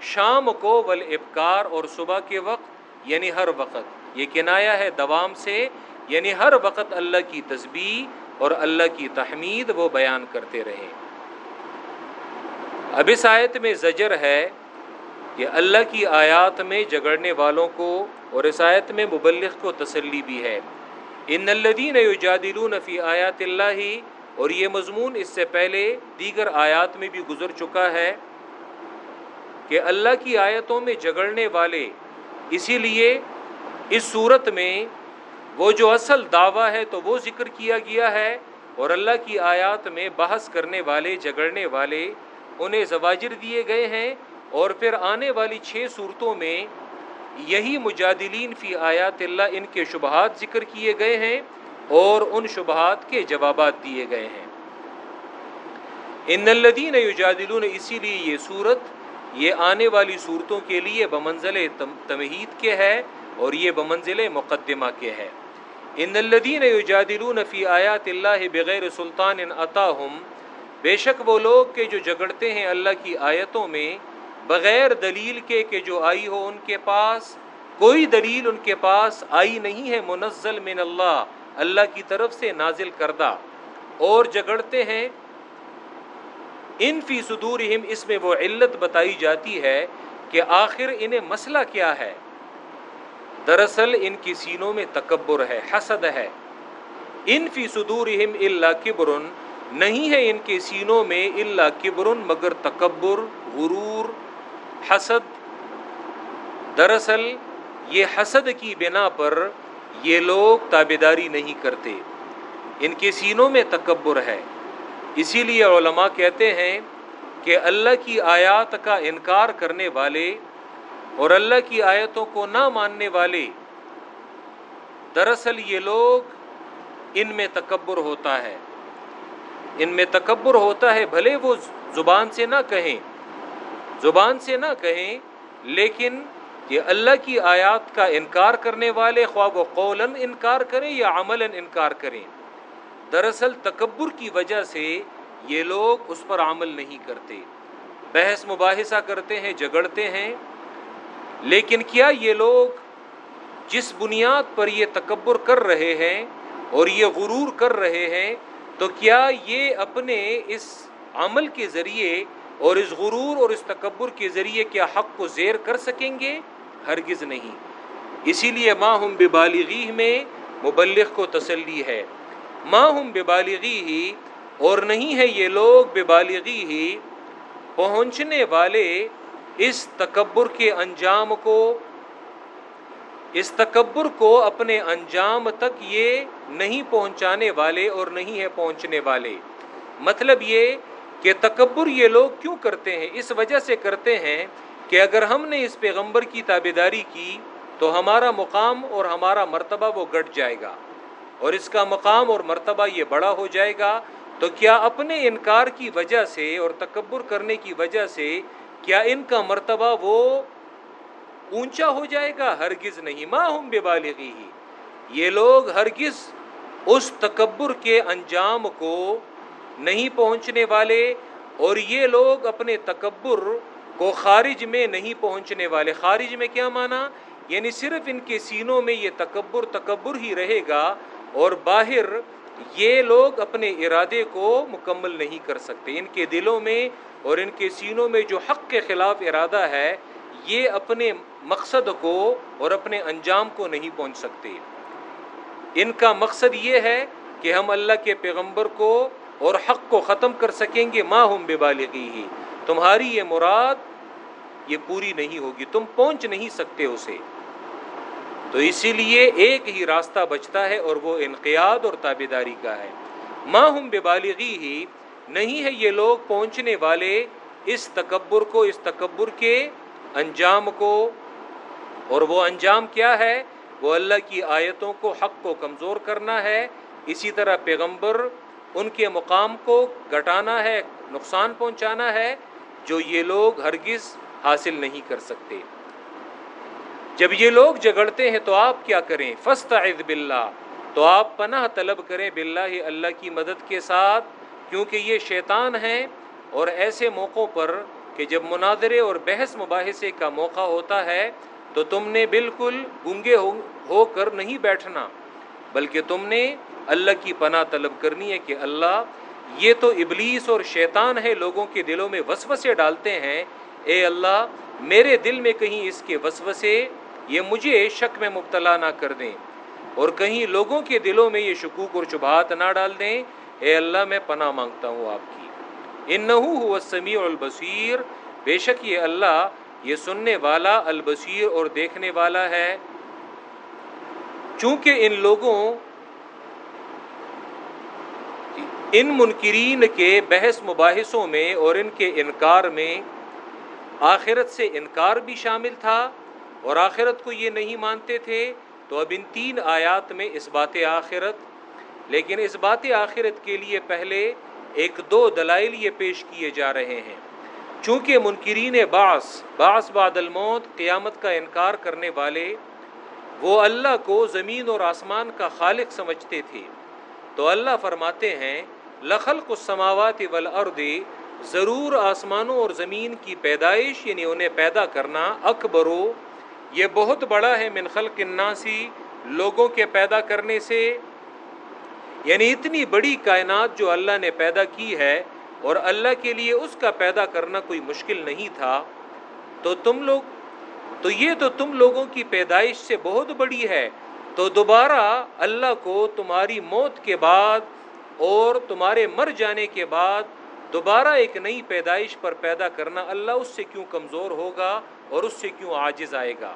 شام کو ولابکار اور صبح کے وقت یعنی ہر وقت۔ یہ کنایا ہے دوام سے یعنی ہر وقت اللہ کی تسبیح اور اللہ کی تحمید وہ بیان کرتے رہیں اب اس آیت میں زجر ہے کہ اللہ کی آیات میں جگڑنے والوں کو اور اس آیت میں مبلغ کو تسلی بھی ہے۔ ان الدین یجادلون فی آیات اللہ اور یہ مضمون اس سے پہلے دیگر آیات میں بھی گزر چکا ہے کہ اللہ کی آیتوں میں جگڑنے والے اسی لیے اس صورت میں وہ جو اصل دعویٰ ہے تو وہ ذکر کیا گیا ہے اور اللہ کی آیات میں بحث کرنے والے جگڑنے والے انہیں زواجر دیے گئے ہیں اور پھر آنے والی چھ صورتوں میں یہی مجادلین فی آیات اللہ ان کے شبہات ذکر کیے گئے ہیں اور ان شبہات کے جوابات دیے گئے ہیں۔ ان الدین یجادلون اسی لیے یہ صورت یہ آنے والی صورتوں کے لیے بمنزل تمہید کے ہے۔ اور یہ بمنزل مقدمہ کے ہے۔ ان الدین یجادلون فی آیات اللہ بغیر سلطان عطاہم بے شک وہ لوگ کے جو جگڑتے ہیں اللہ کی آیتوں میں، بغیر دلیل کے کہ جو آئی ہو ان کے پاس، کوئی دلیل ان کے پاس آئی نہیں ہے منزل من اللہ اللہ کی طرف سے نازل کردہ۔ اور جگڑتے ہیں، ان فی صدورہم، اس میں وہ علت بتائی جاتی ہے کہ آخر انہیں مسئلہ کیا ہے۔ دراصل ان کی سینوں میں تکبر ہے، حسد ہے۔ ان فی صدورہم اللہ کبرن، نہیں ہے ان کے سینوں میں اللہ کبرن مگر تکبر، غرور، حسد۔ دراصل یہ حسد کی بنا پر یہ لوگ تابیداری نہیں کرتے۔ ان کے سینوں میں تکبر ہے۔ اسی لیے علماء کہتے ہیں کہ اللہ کی آیات کا انکار کرنے والے اور اللہ کی آیتوں کو نہ ماننے والے، دراصل یہ لوگ ان میں تکبر ہوتا ہے۔ ان میں تکبر ہوتا ہے بھلے وہ زبان سے نہ کہیں، زبان سے نہ کہیں، لیکن یہ اللہ کی آیات کا انکار کرنے والے خواب و قولاً انکار کریں یا عملاً انکار کریں۔ دراصل تکبر کی وجہ سے یہ لوگ اس پر عمل نہیں کرتے۔ بحث مباحثہ کرتے ہیں جگڑتے ہیں لیکن کیا یہ لوگ جس بنیاد پر یہ تکبر کر رہے ہیں اور یہ غرور کر رہے ہیں، تو کیا یہ اپنے اس عمل کے ذریعے اور اس غرور اور اس تکبر کے ذریعے کیا حق کو زیر کر سکیں گے؟ ہرگز نہیں۔ اسی لیے ماں ہم بے میں مبلغ کو تسلی ہے۔ ماں ہم بے بالغی ہی اور نہیں ہے یہ لوگ بے بالغی ہی پہنچنے والے اس تکبر کے انجام کو، اس تکبر کو اپنے انجام تک یہ نہیں پہنچانے والے اور نہیں ہے پہنچنے والے۔ مطلب یہ کہ تکبر یہ لوگ کیوں کرتے ہیں؟ اس وجہ سے کرتے ہیں کہ اگر ہم نے اس پیغمبر کی تابے کی تو ہمارا مقام اور ہمارا مرتبہ وہ گٹ جائے گا۔ اور اس کا مقام اور مرتبہ یہ بڑا ہو جائے گا۔ تو کیا اپنے انکار کی وجہ سے اور تکبر کرنے کی وجہ سے کیا ان کا مرتبہ وہ اونچا ہو جائے گا؟ ہرگز نہیں۔ ماں ہوں بے بالغی ہی یہ لوگ ہرگز اس تکبر کے انجام کو نہیں پہنچنے والے اور یہ لوگ اپنے تکبر کو خارج میں نہیں پہنچنے والے۔ خارج میں کیا مانا یعنی صرف ان کے سینوں میں یہ تکبر تکبر ہی رہے گا اور باہر یہ لوگ اپنے ارادے کو مکمل نہیں کر سکتے۔ ان کے دلوں میں اور ان کے سینوں میں جو حق کے خلاف ارادہ ہے، یہ اپنے مقصد کو اور اپنے انجام کو نہیں پہنچ سکتے۔ ان کا مقصد یہ ہے کہ ہم اللہ کے پیغمبر کو اور حق کو ختم کر سکیں گے۔ ماں ہم بے بالغی ہی تمہاری یہ مراد یہ پوری نہیں ہوگی۔ تم پہنچ نہیں سکتے اسے۔ تو اسی لیے ایک ہی راستہ بچتا ہے اور وہ انقیاد اور تابے داری کا ہے۔ ماں ہم بے بالغی ہی نہیں ہے یہ لوگ پہنچنے والے اس تکبر کو، اس تکبر کے انجام کو۔ اور وہ انجام کیا ہے؟ وہ اللہ کی آیتوں کو، حق کو کمزور کرنا ہے۔ اسی طرح پیغمبر ان کے مقام کو گھٹانا ہے، نقصان پہنچانا ہے جو یہ لوگ ہرگز حاصل نہیں کر سکتے۔ جب یہ لوگ جگڑتے ہیں تو آپ کیا کریں؟ فسط باللہ۔ تو آپ پناہ طلب کریں بلّہ اللہ کی مدد کے ساتھ، کیونکہ یہ شیطان ہیں۔ اور ایسے موقعوں پر کہ جب مناظرے اور بحث مباحثے کا موقع ہوتا ہے، تو تم نے بالکل گنگے ہو کر نہیں بیٹھنا۔ بلکہ تم نے اللہ کی پناہ طلب کرنی ہے کہ اللہ، یہ تو ابلیس اور شیطان ہے لوگوں کے دلوں میں وسوسے ڈالتے ہیں۔ اے اللہ، میرے دل میں کہیں اس کے وسوسے یہ مجھے شک میں مبتلا نہ کر دیں اور کہیں لوگوں کے دلوں میں یہ شکوک اور شبہات نہ ڈال دیں۔ اے اللہ، میں پناہ مانگتا ہوں آپ کی۔ ان نہ سمیع البصیر۔ بے شک یہ اللہ یہ سننے والا، البصیر اور دیکھنے والا ہے۔ چونکہ ان لوگوں، ان منکرین کے بحث مباحثوں میں اور ان کے انکار میں آخرت سے انکار بھی شامل تھا۔ اور آخرت کو یہ نہیں مانتے تھے، تو اب ان تین آیات میں اس بات آخرت، لیکن اس بات آخرت کے لیے پہلے ایک دو دلائل یہ پیش کیے جا رہے ہیں۔ چونکہ منکرین باس باس بعد الموت، قیامت کا انکار کرنے والے، وہ اللہ کو زمین اور آسمان کا خالق سمجھتے تھے۔ تو اللہ فرماتے ہیں لخل کو سماوات والارض، ضرور آسمانوں اور زمین کی پیدائش یعنی انہیں پیدا کرنا، اکبرو یہ بہت بڑا ہے من خلق الناسی لوگوں کے پیدا کرنے سے یعنی اتنی بڑی کائنات جو اللہ نے پیدا کی ہے اور اللہ کے لیے اس کا پیدا کرنا کوئی مشکل نہیں تھا، تو تم لوگ، تو یہ تو تم لوگوں کی پیدائش سے بہت بڑی ہے، تو دوبارہ اللہ کو تمہاری موت کے بعد اور تمہارے مر جانے کے بعد دوبارہ ایک نئی پیدائش پر پیدا کرنا اللہ اس سے کیوں کمزور ہوگا؟ اور اس سے کیوں عاجز آئے گا؟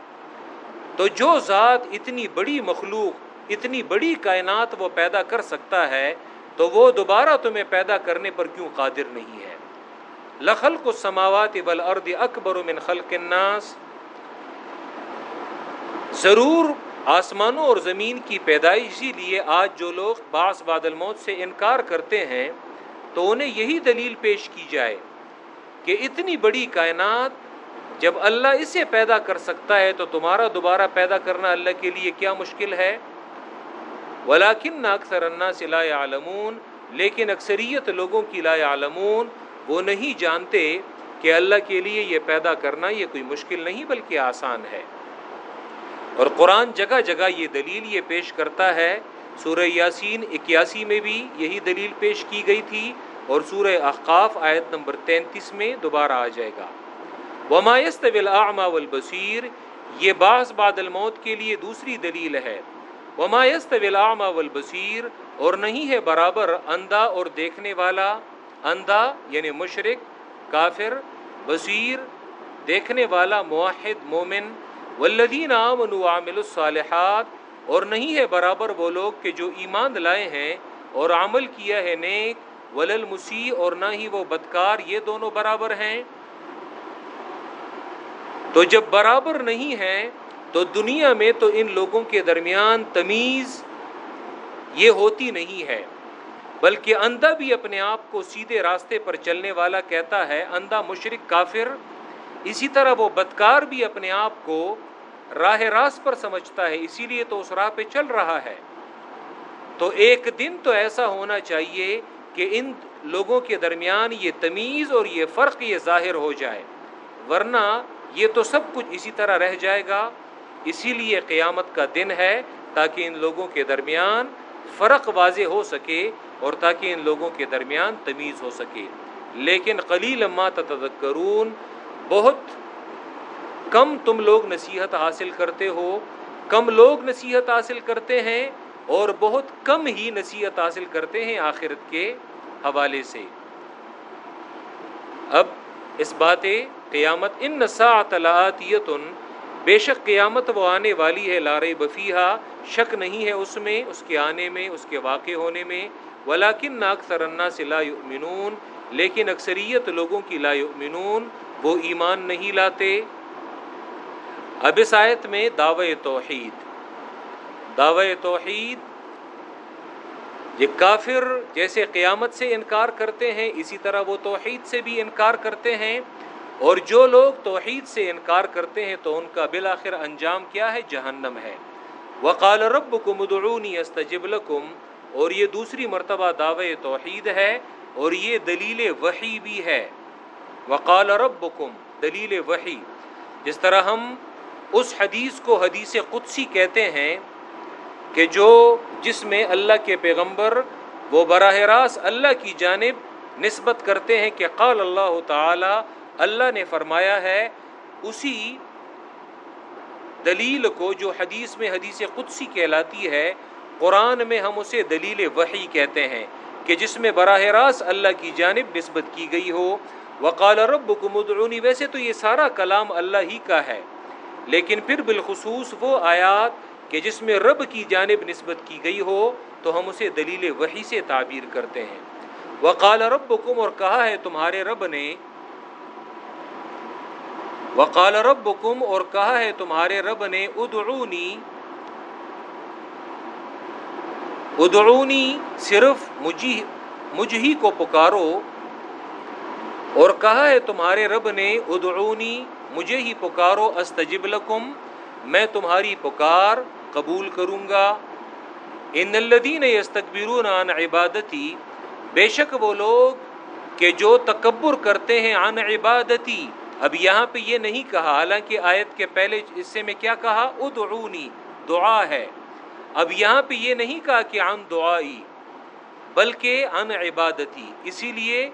تو جو ذات اتنی بڑی مخلوق، اتنی بڑی کائنات وہ پیدا کر سکتا ہے، تو وہ دوبارہ تمہیں پیدا کرنے پر کیوں قادر نہیں ہے؟ لخل کو سماوات والارض اکبر من خلق الناس۔ ضرور آسمانوں اور زمین کی پیدائشی لیے آج جو لوگ باس بادل موت سے انکار کرتے ہیں، تو انہیں یہی دلیل پیش کی جائے کہ اتنی بڑی کائنات جب اللہ اسے پیدا کر سکتا ہے تو تمہارا دوبارہ پیدا کرنا اللہ کے لیے کیا مشکل ہے؟ ولاکن اکثر اللہ سے لا عالمون لیکن اکثریت لوگوں کی لا عالمون وہ نہیں جانتے کہ اللہ کے لیے یہ پیدا کرنا یہ کوئی مشکل نہیں بلکہ آسان ہے۔ اور قرآن جگہ جگہ یہ دلیل یہ پیش کرتا ہے، سورہ یاسین اکیاسی میں بھی یہی دلیل پیش کی گئی تھی اور سورہ احقاف آیت نمبر تینتیس میں دوبارہ آ جائے گا۔ ومایست ولاما والبصیر یہ بعض بعد الموت کے لیے دوسری دلیل ہے۔ ومایست ولاما والبصیر اور نہیں ہے برابر اندھا اور دیکھنے والا۔ اندھا یعنی مشرق، کافر، بصیر، دیکھنے والا معاہد مومن۔ والذین آمنوا وعملوا الصالحات، اور نہیں ہے برابر وہ لوگ کہ جو ایمان لائے ہیں اور عمل کیا ہے نیک۔ ولل مسیح اور نہ ہی وہ بدکار، یہ دونوں برابر ہیں۔ تو جب برابر نہیں ہے تو دنیا میں تو ان لوگوں کے درمیان تمیز یہ ہوتی نہیں ہے، بلکہ اندھا بھی اپنے آپ کو سیدھے راستے پر چلنے والا کہتا ہے، اندھا مشرق کافر۔ اسی طرح وہ بدکار بھی اپنے آپ کو راہ راست پر سمجھتا ہے، اسی لیے تو اس راہ پہ چل رہا ہے۔ تو ایک دن تو ایسا ہونا چاہیے کہ ان لوگوں کے درمیان یہ تمیز اور یہ فرق یہ ظاہر ہو جائے، ورنہ یہ تو سب کچھ اسی طرح رہ جائے گا، اسی لیے قیامت کا دن ہے تاکہ ان لوگوں کے درمیان فرق واضح ہو سکے اور تاکہ ان لوگوں کے درمیان تمیز ہو سکے۔ لیکن قلیل ما تتذکرون، بہت کم تم لوگ نصیحت حاصل کرتے ہو، کم لوگ نصیحت حاصل کرتے ہیں اور بہت کم ہی نصیحت حاصل کرتے ہیں آخرت کے حوالے سے۔ اب اس بات قیامت ان نساطلاعتیت بے شک قیامت وہ آنے والی ہے لار بفیہ شک نہیں ہے اس میں، اس کے آنے میں، اس کے واقع ہونے میں۔ ولاکن اکثر انا سے لا یؤمنون، لیکن اکثریت لوگوں کی لا یؤمنون، وہ ایمان نہیں لاتے۔ اب اس آیت میں دعوی توحید۔ دعوی توحید، یہ کافر جیسے قیامت سے انکار کرتے ہیں، اسی طرح وہ توحید سے بھی انکار کرتے ہیں۔ اور جو لوگ توحید سے انکار کرتے ہیں تو ان کا بالآخر انجام کیا ہے؟ جہنم ہے۔ وقال رب کو مدعونی استجب لکم، اور یہ دوسری مرتبہ دعوی توحید ہے، اور یہ دلیل وحی بھی ہے۔ وقال رب دلیل وحی۔ جس طرح ہم اس حدیث کو حدیث قدسی کہتے ہیں کہ جو جس میں اللہ کے پیغمبر وہ براہ راست اللہ کی جانب نسبت کرتے ہیں کہ قال اللہ تعالی اللہ نے فرمایا ہے، اسی دلیل کو جو حدیث میں حدیث قدسی کہلاتی ہے، قرآن میں ہم اسے دلیل وحی کہتے ہیں کہ جس میں براہ راست اللہ کی جانب نسبت کی گئی ہو۔ وقال رب ادعونی، ویسے تو یہ سارا کلام اللہ ہی کا ہے۔ لیکن پھر بالخصوص وہ آیات کہ جس میں رب کی جانب نسبت کی گئی ہو، تو ہم اسے دلیل وحی سے تعبیر کرتے ہیں۔ وقال رب اور کہا ہے تمہارے رب نے وقال رب اور کہا ہے تمہارے رب نے، ادعونی ادعونی صرف مجھی، مجھ ہی کو پکارو، اور کہا ہے تمہارے رب نے، ادعونی مجھے ہی پکارو، استجب لکم، میں تمہاری پکار قبول کروں گا۔ ان الدین یستکبرون عن عبادتی، بے شک وہ لوگ کہ جو تکبر کرتے ہیں عن عبادتی اب یہاں پہ یہ نہیں کہا، حالانکہ آیت کے پہلے حصے میں کیا کہا؟ ادعونی، دعا ہے۔ اب یہاں پہ یہ نہیں کہا کہ عن دعائی، بلکہ عن عبادتی۔ اسی لیے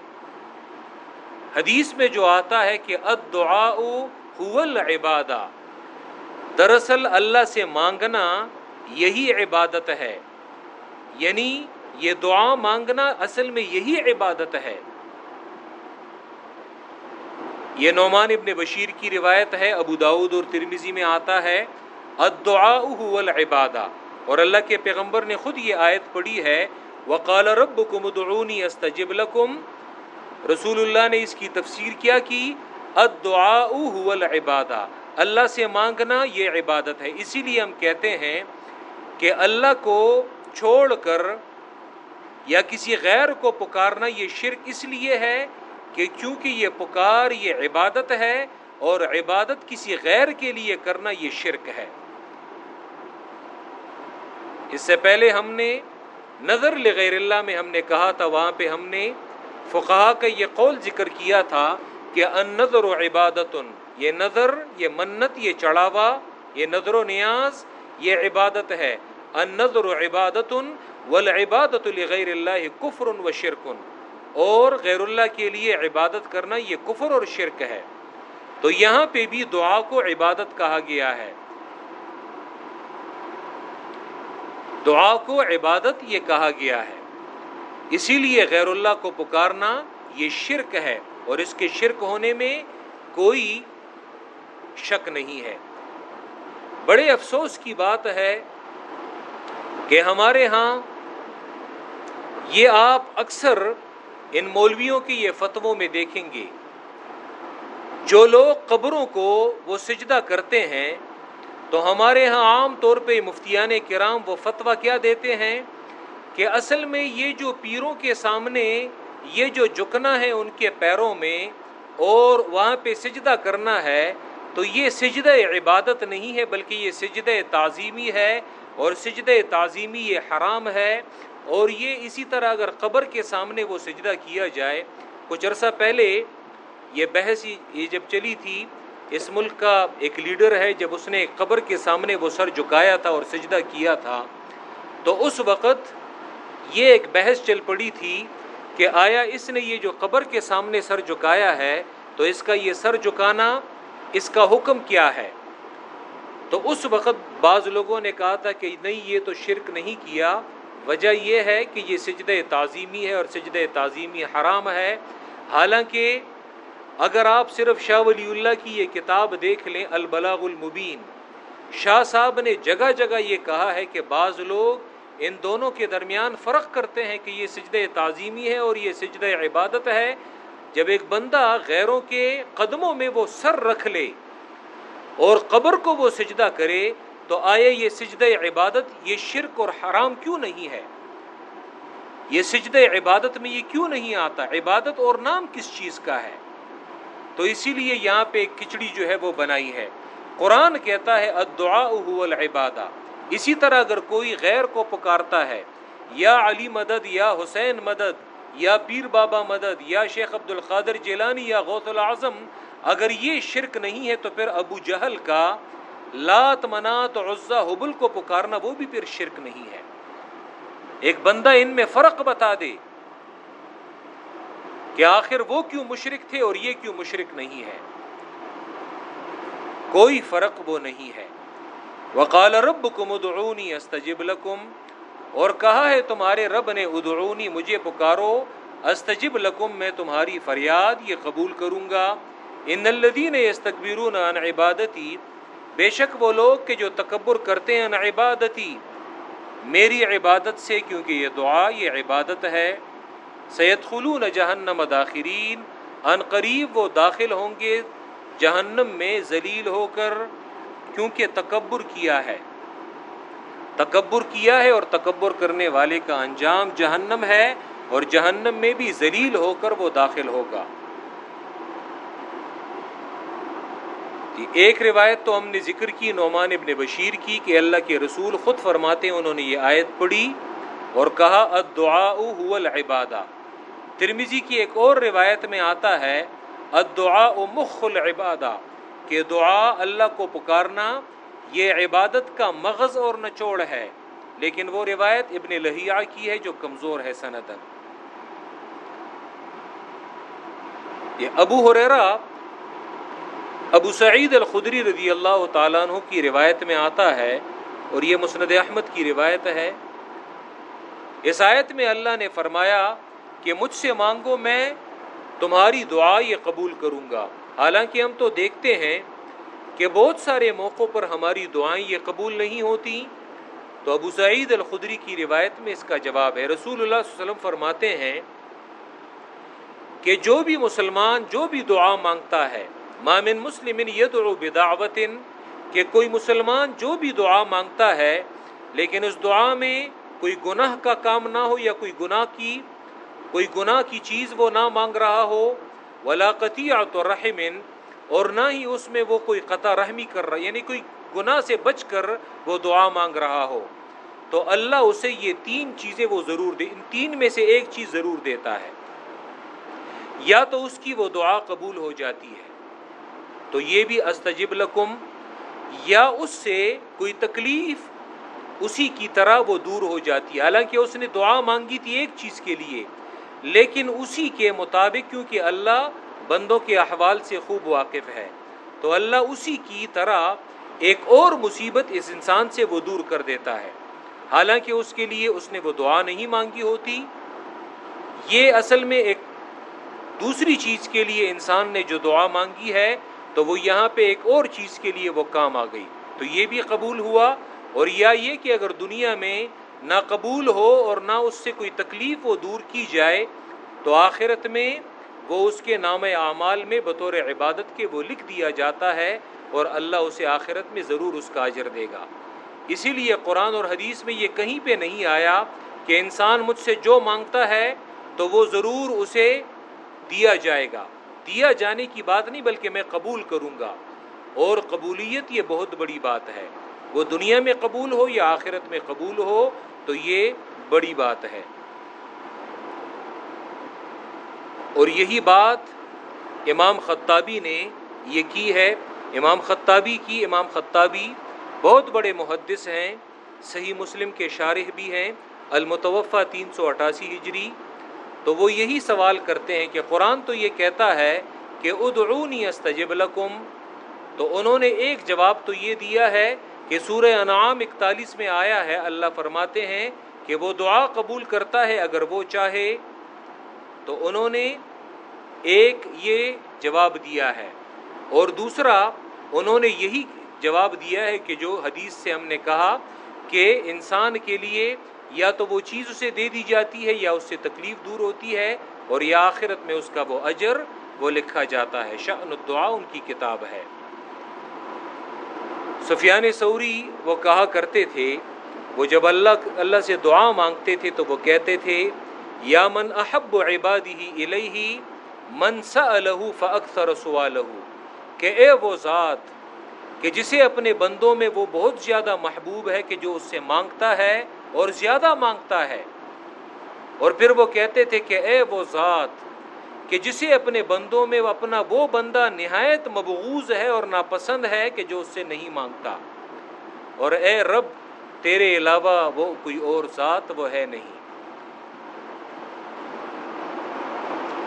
حدیث میں جو آتا ہے کہ الدعاء هو العبادہ، دراصل اللہ سے مانگنا یہی عبادت ہے۔ یعنی یہ دعا مانگنا اصل میں یہی عبادت ہے۔ یہ نعمان ابن بشیر کی روایت ہے، ابو داود اور ترمیزی میں آتا ہے الدعاء هو العبادہ اور اللہ کے پیغمبر نے خود یہ آیت پڑھی ہے، وقال ربکم ادعونی استجب لکم۔ رسول اللہ نے اس کی تفسیر کیا کی الدعاء هو العبادہ اللہ سے مانگنا یہ عبادت ہے۔ اسی لیے ہم کہتے ہیں کہ اللہ کو چھوڑ کر یا کسی غیر کو پکارنا یہ شرک اس لیے ہے کہ چونکہ یہ پکار، یہ عبادت ہے اور عبادت کسی غیر کے لیے کرنا یہ شرک ہے۔ اس سے پہلے ہم نے نظر لغیر اللہ میں ہم نے کہا تھا، وہاں پہ ہم نے فقہ کا یہ قول ذکر کیا تھا کہ ان نظر و عبادت یہ نظر، یہ منت، یہ چڑھاوا، یہ نظر و نیاز، یہ عبادت ہے۔ ان نظر و عبادت والعبادت لغیر اللہ کفر و شرکن۔ اور غیر اللہ کے لیے عبادت کرنا یہ کفر اور شرک ہے۔ تو یہاں پہ بھی دعا کو عبادت کہا گیا ہے۔ دعا کو عبادت یہ کہا گیا ہے۔ اسی لیے غیر اللہ کو پکارنا یہ شرک ہے اور اس کے شرک ہونے میں کوئی شک نہیں ہے۔ بڑے افسوس کی بات ہے کہ ہمارے ہاں یہ آپ اکثر ان مولویوں کی یہ فتووں میں دیکھیں گے۔ جو لوگ قبروں کو وہ سجدہ کرتے ہیں، تو ہمارے ہاں عام طور پہ مفتیان کرام وہ فتویٰ کیا دیتے ہیں کہ اصل میں یہ جو پیروں کے سامنے یہ جو جھکنا ہے ان کے پیروں میں اور وہاں پہ سجدہ کرنا ہے، تو یہ سجدہ عبادت نہیں ہے، بلکہ یہ سجدہ تعظیمی ہے اور سجدہ تعظیمی یہ حرام ہے۔ اور یہ اسی طرح اگر قبر کے سامنے وہ سجدہ کیا جائے، کچھ عرصہ پہلے یہ بحث یہ جب چلی تھی، اس ملک کا ایک لیڈر ہے، جب اس نے قبر کے سامنے وہ سر جھکایا تھا اور سجدہ کیا تھا، تو اس وقت یہ ایک بحث چل پڑی تھی کہ آیا اس نے یہ جو قبر کے سامنے سر جھکایا ہے، تو اس کا یہ سر جھکانا اس کا حکم کیا ہے؟ تو اس وقت بعض لوگوں نے کہا تھا کہ نہیں، یہ تو شرک نہیں کیا۔ وجہ یہ ہے کہ یہ سجد تعظیمی ہے اور سجد تعظیمی حرام ہے۔ حالانکہ اگر آپ صرف شاہ ولی اللہ کی یہ کتاب دیکھ لیں، البلاغ المبین، شاہ صاحب نے جگہ جگہ یہ کہا ہے کہ بعض لوگ ان دونوں کے درمیان فرق کرتے ہیں کہ یہ سجدہ تعظیمی ہے اور یہ سجدہ عبادت ہے۔ جب ایک بندہ غیروں کے قدموں میں وہ سر رکھ لے اور قبر کو وہ سجدہ کرے تو آئے یہ سجدہ عبادت، یہ شرک اور حرام کیوں نہیں ہے؟ یہ سجدہ عبادت میں یہ کیوں نہیں آتا؟ عبادت اور نام کس چیز کا ہے؟ تو اسی لیے یہاں پہ ایک کھچڑی جو ہے وہ بنائی ہے۔ قرآن کہتا ہے، الدعاء هو العبادہ۔ اسی طرح اگر کوئی غیر کو پکارتا ہے، یا علی مدد، یا حسین مدد، یا پیر بابا مدد، یا شیخ عبد القادر جیلانی، یا غوث العظم، اگر یہ شرک نہیں ہے تو پھر ابو جہل کا لات منات عزا، حبل کو پکارنا وہ بھی پھر شرک نہیں ہے۔ ایک بندہ ان میں فرق بتا دے کہ آخر وہ کیوں مشرک تھے اور یہ کیوں مشرک نہیں ہے۔ کوئی فرق وہ نہیں ہے۔ وقال رب کم ادعونی استجب لکم، اور کہا ہے تمہارے رب نے ادعونی مجھے پکارو، استجب لکم، میں تمہاری فریاد یہ قبول کروں گا۔ ان الدین استقبیر عن عبادتی بے شک وہ لوگ کہ جو تکبر کرتے ہیں عبادتی، میری عبادت سے، کیونکہ یہ دعا، یہ عبادت ہے سید خلون جہنم داخرین، ان قریب وہ داخل ہوں گے، جہنم میں ذلیل ہو کر، کیونکہ تکبر کیا ہے۔ تکبر کیا ہے اور تکبر کرنے والے کا انجام جہنم ہے اور جہنم میں بھی ذلیل ہو کر وہ داخل ہوگا۔ ایک روایت تو ہم نے ذکر کی، نعمان ابن بشیر کی، کہ اللہ کے رسول خود فرماتے ہیں، انہوں نے یہ آیت پڑھی اور کہا، الدعاء هو العبادہ۔ ترمیزی کی ایک اور روایت میں آتا ہے، الدعاء مخ العبادہ، کہ دعا اللہ کو پکارنا یہ عبادت کا مغز اور نچوڑ ہے۔ لیکن وہ روایت ابن لہیہ کی ہے، جو کمزور ہے سندن یہ ابو حریرہ ابو سعید الخدری رضی اللہ تعالیٰ عنہ کی روایت میں آتا ہے اور یہ مسند احمد کی روایت ہے۔ اس آیت میں اللہ نے فرمایا کہ مجھ سے مانگو میں تمہاری دعا یہ قبول کروں گا۔ حالانکہ ہم تو دیکھتے ہیں کہ بہت سارے موقعوں پر ہماری دعائیں یہ قبول نہیں ہوتی۔ تو ابو سعید الخدری کی روایت میں اس کا جواب ہے۔ رسول اللہ صلی اللہ علیہ وسلم فرماتے ہیں کہ جو بھی مسلمان جو بھی دعا مانگتا ہے مامن مسلم یدعو بدعوت کہ کوئی مسلمان جو بھی دعا مانگتا ہے، لیکن اس دعا میں کوئی گناہ کا کام نہ ہو یا کوئی گناہ کی، کوئی گناہ کی چیز وہ نہ مانگ رہا ہو ولاقتی تو رحمن اور نہ ہی اس میں وہ کوئی قطع رحمی کر رہا یعنی کوئی گناہ سے بچ کر وہ دعا مانگ رہا ہو۔ تو اللہ اسے یہ تین چیزیں وہ ضرور دے، ان تین میں سے ایک چیز ضرور دیتا ہے۔ یا تو اس کی وہ دعا قبول ہو جاتی ہے تو یہ بھی استجب لکم، یا اس سے کوئی تکلیف اسی کی طرح وہ دور ہو جاتی ہے۔ حالانکہ اس نے دعا مانگی تھی ایک چیز کے لیے، لیکن اسی کے مطابق کیونکہ اللہ بندوں کے احوال سے خوب واقف ہے، تو اللہ اسی کی طرح ایک اور مصیبت اس انسان سے وہ دور کر دیتا ہے۔ حالانکہ اس کے لیے اس نے وہ دعا نہیں مانگی ہوتی۔ یہ اصل میں ایک دوسری چیز کے لیے انسان نے جو دعا مانگی ہے تو وہ یہاں پہ ایک اور چیز کے لیے وہ کام آ گئی۔ تو یہ بھی قبول ہوا اور یا یہ کہ اگر دنیا میں نہ قبول ہو اور نہ اس سے کوئی تکلیف وہ دور کی جائے، تو آخرت میں وہ اس کے نام اعمال میں بطور عبادت کے وہ لکھ دیا جاتا ہے اور اللہ اسے آخرت میں ضرور اس کا اجر دے گا۔ اسی لیے قرآن اور حدیث میں یہ کہیں پہ نہیں آیا کہ انسان مجھ سے جو مانگتا ہے تو وہ ضرور اسے دیا جائے گا۔ دیا جانے کی بات نہیں بلکہ میں قبول کروں گا۔ اور قبولیت یہ بہت بڑی بات ہے۔ وہ دنیا میں قبول ہو یا آخرت میں قبول ہو تو یہ بڑی بات ہے۔ اور یہی بات امام خطابی نے یہ کی ہے۔ امام خطابی کی امام خطابی بہت بڑے محدث ہیں۔ صحیح مسلم کے شارح بھی ہیں۔ المتوفہ تین سو اٹھاسی ہجری۔ تو وہ یہی سوال کرتے ہیں کہ قرآن تو یہ کہتا ہے کہ ادعونی استجب لکم، تو انہوں نے ایک جواب تو یہ دیا ہے کہ سورہ انعام اکتالیس میں آیا ہے، اللہ فرماتے ہیں کہ وہ دعا قبول کرتا ہے اگر وہ چاہے۔ تو انہوں نے ایک یہ جواب دیا ہے۔ اور دوسرا، انہوں نے یہی جواب دیا ہے کہ جو حدیث سے ہم نے کہا کہ انسان کے لیے یا تو وہ چیز اسے دے دی جاتی ہے یا اس سے تکلیف دور ہوتی ہے اور یا آخرت میں اس کا وہ اجر وہ لکھا جاتا ہے، شأن الدعا ان کی کتاب ہے۔ سفیان سوری وہ کہا کرتے تھے، وہ جب اللہ اللہ سے دعا مانگتے تھے تو وہ کہتے تھے، یا من احب عبادی الیہ، من سألہ فاکثر سوالہ کہ اے وہ ذات، کہ جسے اپنے بندوں میں وہ بہت زیادہ محبوب ہے کہ جو اس سے مانگتا ہے اور زیادہ مانگتا ہے۔ اور پھر وہ کہتے تھے کہ اے وہ ذات کہ جسے اپنے بندوں میں اپنا وہ بندہ نہایت مبغوض ہے اور ناپسند ہے کہ جو اس سے نہیں مانگتا۔ اور اے رب، تیرے علاوہ وہ کوئی اور ذات وہ ہے نہیں۔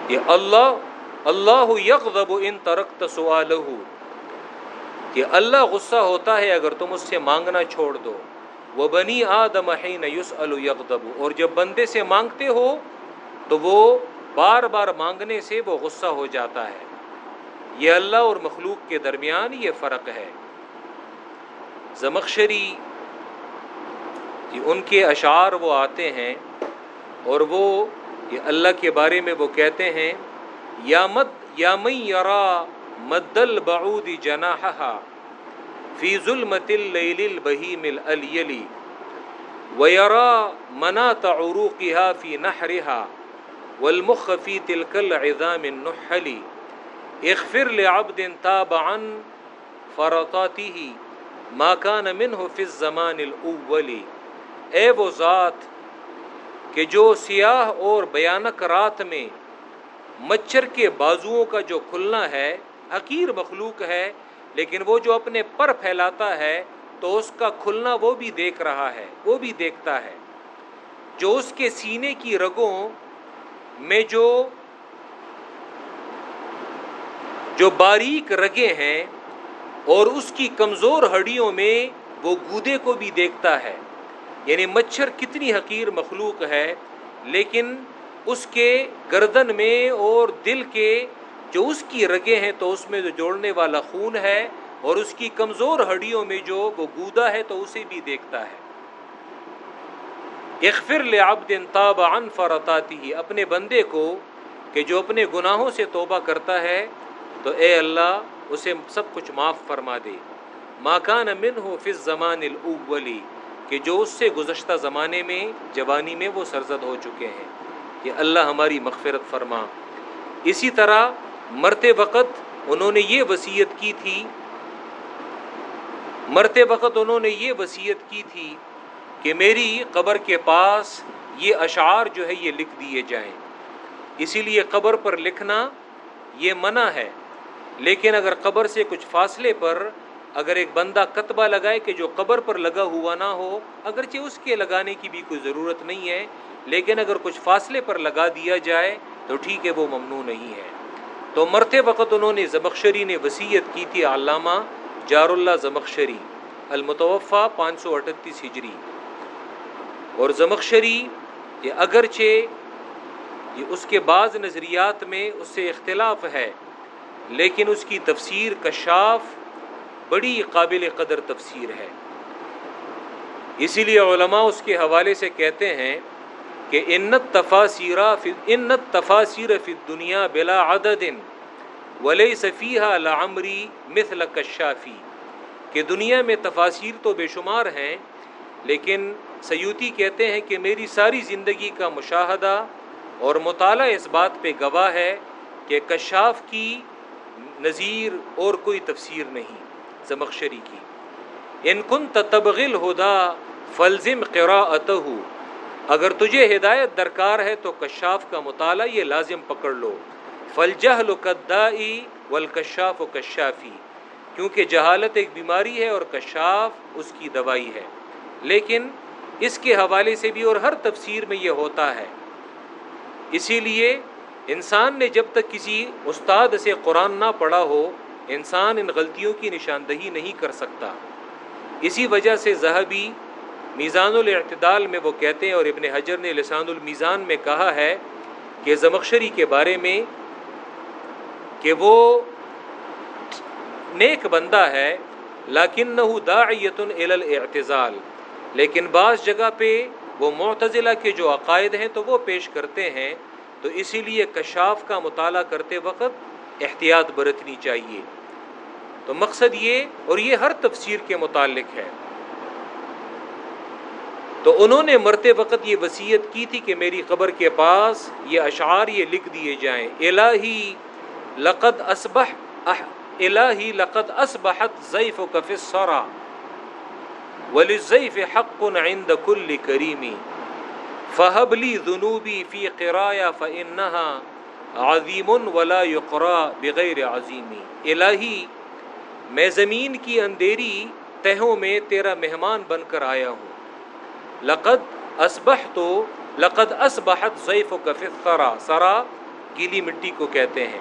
یہ اللہ اللہ یغضب ان ترکت سوالہ کہ اللہ غصہ ہوتا ہے اگر تم اس سے مانگنا چھوڑ دو۔ وہ بنی آدم حین یس الغدب اور جب بندے سے مانگتے ہو تو وہ بار بار مانگنے سے وہ غصہ ہو جاتا ہے۔ یہ اللہ اور مخلوق کے درمیان یہ فرق ہے۔ زمخشری ان کے اشعار وہ آتے ہیں اور وہ یہ اللہ کے بارے میں وہ کہتے ہیں، یا مد، یا میں یرا مد البعود جناحا فی ظلمت اللیل البہیم الالیلی ویرا منات عروقها فی نحرها والمخ فی تلک العظام النحلی اغفر لعبد تاب عن فرطاته ما كان منه في الزمان الاولی اے وہ ذات کہ جو سیاہ اور بیانک رات میں مچھر کے بازوؤں کا جو کھلنا ہے، حقیر مخلوق ہے لیکن وہ جو اپنے پر پھیلاتا ہے تو اس کا کھلنا وہ بھی دیکھ رہا ہے، وہ بھی دیکھتا ہے۔ جو اس کے سینے کی رگوں میں جو جو باریک رگیں ہیں اور اس کی کمزور ہڈیوں میں وہ گودے کو بھی دیکھتا ہے۔ یعنی مچھر کتنی حقیر مخلوق ہے، لیکن اس کے گردن میں اور دل کے جو اس کی رگیں ہیں تو اس میں جو جوڑنے والا خون ہے اور اس کی کمزور ہڈیوں میں جو وہ گودا ہے تو اسے بھی دیکھتا ہے۔ اخفر لعبد تاب عن فرطاتی اپنے بندے کو کہ جو اپنے گناہوں سے توبہ کرتا ہے، تو اے اللہ، اسے سب کچھ معاف فرما دے۔ ماکان من ہو فض زمان الاولی کہ جو اس سے گزشتہ زمانے میں، جوانی میں وہ سرزد ہو چکے ہیں۔ کہ اللہ ہماری مغفرت فرما۔ اسی طرح مرتے وقت انہوں نے یہ وصیت کی تھی، مرتے وقت انہوں نے یہ وصیت کی تھی کہ میری قبر کے پاس یہ اشعار جو ہے یہ لکھ دیے جائیں۔ اسی لیے قبر پر لکھنا یہ منع ہے۔ لیکن اگر قبر سے کچھ فاصلے پر اگر ایک بندہ کتبہ لگائے کہ جو قبر پر لگا ہوا نہ ہو، اگرچہ اس کے لگانے کی بھی کوئی ضرورت نہیں ہے، لیکن اگر کچھ فاصلے پر لگا دیا جائے تو ٹھیک ہے، وہ ممنوع نہیں ہے۔ تو مرتے وقت انہوں نے زمخشری نے وصیت کی تھی علامہ جار اللہ زمخشری المتوفہ پانچ سو اٹھتیس ہجری۔ اور زمخشری یہ اگرچہ یہ اس کے بعض نظریات میں اس سے اختلاف ہے، لیکن اس کی تفسیر کشاف بڑی قابل قدر تفسیر ہے۔ اسی لیے علماء اس کے حوالے سے کہتے ہیں کہ انت تفاصیرہ انت تفاصیر فی دنیا بلا عدد ولی صفیحہ لعمری مثل کشافی، کہ دنیا میں تفاصیر تو بے شمار ہیں، لیکن سیوتی کہتے ہیں کہ میری ساری زندگی کا مشاہدہ اور مطالعہ اس بات پہ گواہ ہے کہ کشاف کی نظیر اور کوئی تفسیر نہیں، زمخشری کی۔ ان کن تبغل ہدا فلزم قرا اگر تجھے ہدایت درکار ہے تو کشاف کا مطالعہ یہ لازم پکڑ لو۔ فلجہ لدائی ولکشاف و کشافی کیونکہ جہالت ایک بیماری ہے اور کشاف اس کی دوائی ہے۔ لیکن اس کے حوالے سے بھی اور ہر تفسیر میں یہ ہوتا ہے۔ اسی لیے انسان نے جب تک کسی استاد سے قرآن نہ پڑھا ہو، انسان ان غلطیوں کی نشاندہی نہیں کر سکتا۔ اسی وجہ سے ذہبی میزان الاعتدال میں وہ کہتے ہیں اور ابن حجر نے لسان المیزان میں کہا ہے کہ زمخشری کے بارے میں کہ وہ نیک بندہ ہے لاکن نہ داعیت الاعتزال، لیکن بعض جگہ پہ وہ معتزلہ کے جو عقائد ہیں تو وہ پیش کرتے ہیں، تو اسی لیے کشاف کا مطالعہ کرتے وقت احتیاط برتنی چاہیے۔ تو مقصد یہ اور یہ ہر تفسیر کے متعلق ہے۔ تو انہوں نے مرتے وقت یہ وصیت کی تھی کہ میری قبر کے پاس یہ اشعار یہ لکھ دیے جائیں، الہی لقد اسبح الہی لقد اسبحت ضیف و کف سورا ولی ضیف حق عند کل کریمی فہبلی ذنوبی فی قرایا فنحا عظیم ولا یقرا بغیر عظیمی الہی، میں زمین کی اندھیری تہوں میں تیرا مہمان بن کر آیا ہوں۔ لقد اسبح تو لقد اسبحت ضیف و کفت سرا سرا گیلی مٹی کو کہتے ہیں۔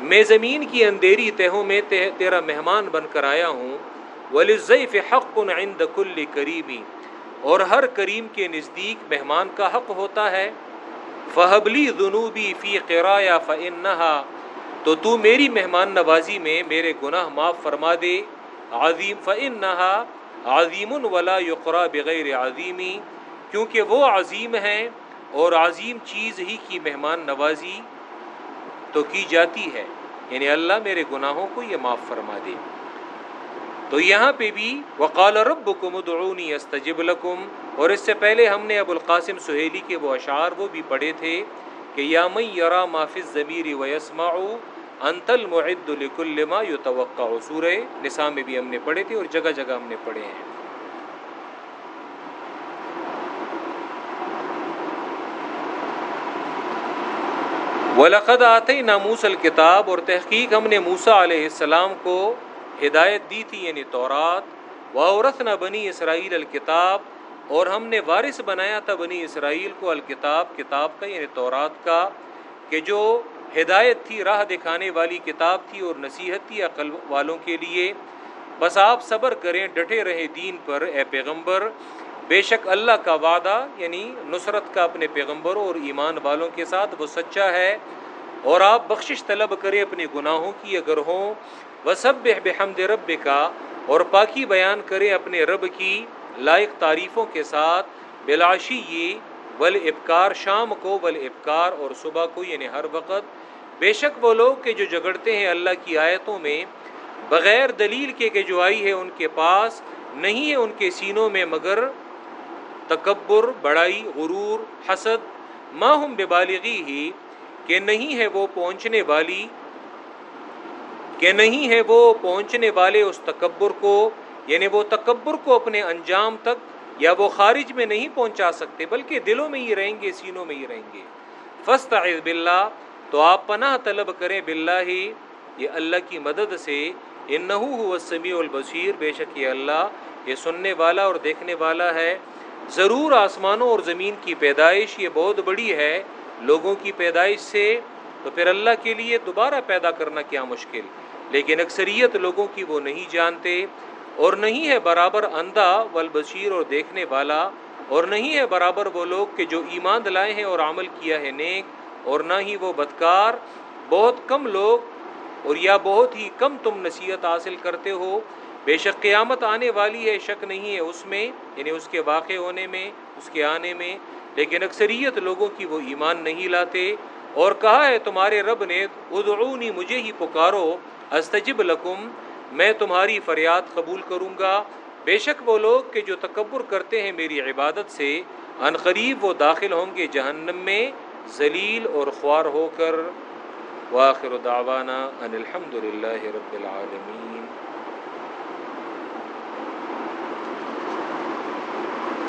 میں زمین کی اندھیری تہوں میں تیرا مہمان بن کر آیا ہوں۔ ولی ضیف حق عند کل قریبی اور ہر کریم کے نزدیک مہمان کا حق ہوتا ہے۔ فہبلی جنوبی فی قرایا فنحا تو تو میری مہمان نوازی میں میرے گناہ معاف فرما دے۔ عظیم فن نہا عظیم ولا یقرا بغیر عظیمی، کیونکہ وہ عظیم ہیں اور عظیم چیز ہی کی مہمان نوازی تو کی جاتی ہے۔ یعنی اللہ میرے گناہوں کو یہ معاف فرما دے۔ تو یہاں پہ بھی وقال رب کم ادعونی استجب لکم، اور اس سے پہلے ہم نے ابو القاسم سہیلی کے وہ اشعار وہ بھی پڑھے تھے کہ یا من یرا مافز ضمیر ویسما انتل معد الکلما یو توقع سورہ نساء میں بھی ہم نے پڑھے تھے اور جگہ جگہ ہم نے پڑھے ہیں۔ ولقد آتے ناموس الکتاب اور تحقیق ہم نے موسا علیہ السلام کو ہدایت دی تھی یعنی تورات۔ وورث نہ بنی اسرائیل الکتاب اور ہم نے وارث بنایا تھا بنی اسرائیل کو الکتاب، کتاب کا یعنی تورات کا، کہ جو ہدایت تھی، راہ دکھانے والی کتاب تھی اور نصیحت تھی عقل والوں کے لیے۔ بس آپ صبر کریں، ڈٹے رہے دین پر، اے پیغمبر۔ بے شک اللہ کا وعدہ یعنی نصرت کا اپنے پیغمبروں اور ایمان والوں کے ساتھ، وہ سچا ہے۔ اور آپ بخشش طلب کریں اپنے گناہوں کی، اگر ہوں۔ وہ سب بحمد رب کا اور پاکی بیان کرے اپنے رب کی لائق تعریفوں کے ساتھ۔ بلاشی یہ ول ابکار شام کو ول ابکار اور صبح کو یعنی ہر وقت۔ بے شک وہ لوگ کہ جو جگڑتے ہیں اللہ کی آیتوں میں، بغیر دلیل کے کہ جو آئی ہے ان کے پاس، نہیں ہے ان کے سینوں میں مگر تکبر، بڑائی، غرور، حسد ماہم بالغی ہی، کہ نہیں ہے وہ پہنچنے والی، کہ نہیں ہے وہ پہنچنے والے اس تکبر کو یعنی وہ تکبر کو اپنے انجام تک، یا وہ خارج میں نہیں پہنچا سکتے، بلکہ دلوں میں ہی رہیں گے، سینوں میں ہی رہیں گے۔ فسط باللہ تو آپ پناہ طلب کریں باللہ ہی یہ اللہ کی مدد سے۔ ان نحو سمیع البصیر، بے شک یہ اللہ، یہ سننے والا اور دیکھنے والا ہے۔ ضرور آسمانوں اور زمین کی پیدائش یہ بہت بڑی ہے۔ لوگوں کی پیدائش سے تو پھر اللہ کے لیے دوبارہ پیدا کرنا کیا مشکل۔ لیکن اکثریت لوگوں کی وہ نہیں جانتے۔ اور نہیں ہے برابر اندھا والبشیر اور دیکھنے والا۔ اور نہیں ہے برابر وہ لوگ کہ جو ایمان لائے ہیں اور عمل کیا ہے نیک۔ اور نہ ہی وہ بدکار، بہت کم لوگ اور یا بہت ہی کم تم نصیحت حاصل کرتے ہو۔ بے شک قیامت آنے والی ہے، شک نہیں ہے اس میں یعنی اس کے واقع ہونے میں، اس کے آنے میں۔ لیکن اکثریت لوگوں کی وہ ایمان نہیں لاتے۔ اور کہا ہے تمہارے رب نے، ادعونی مجھے ہی پکارو، استجب لکم، میں تمہاری فریاد قبول کروں گا۔ بے شک وہ لوگ کہ جو تکبر کرتے ہیں میری عبادت سے، ان قریب وہ داخل ہوں گے جہنم میں۔ ذلیل اور خوار ہو کر واخر دعوانا ان الحمد للہ رب العالمین۔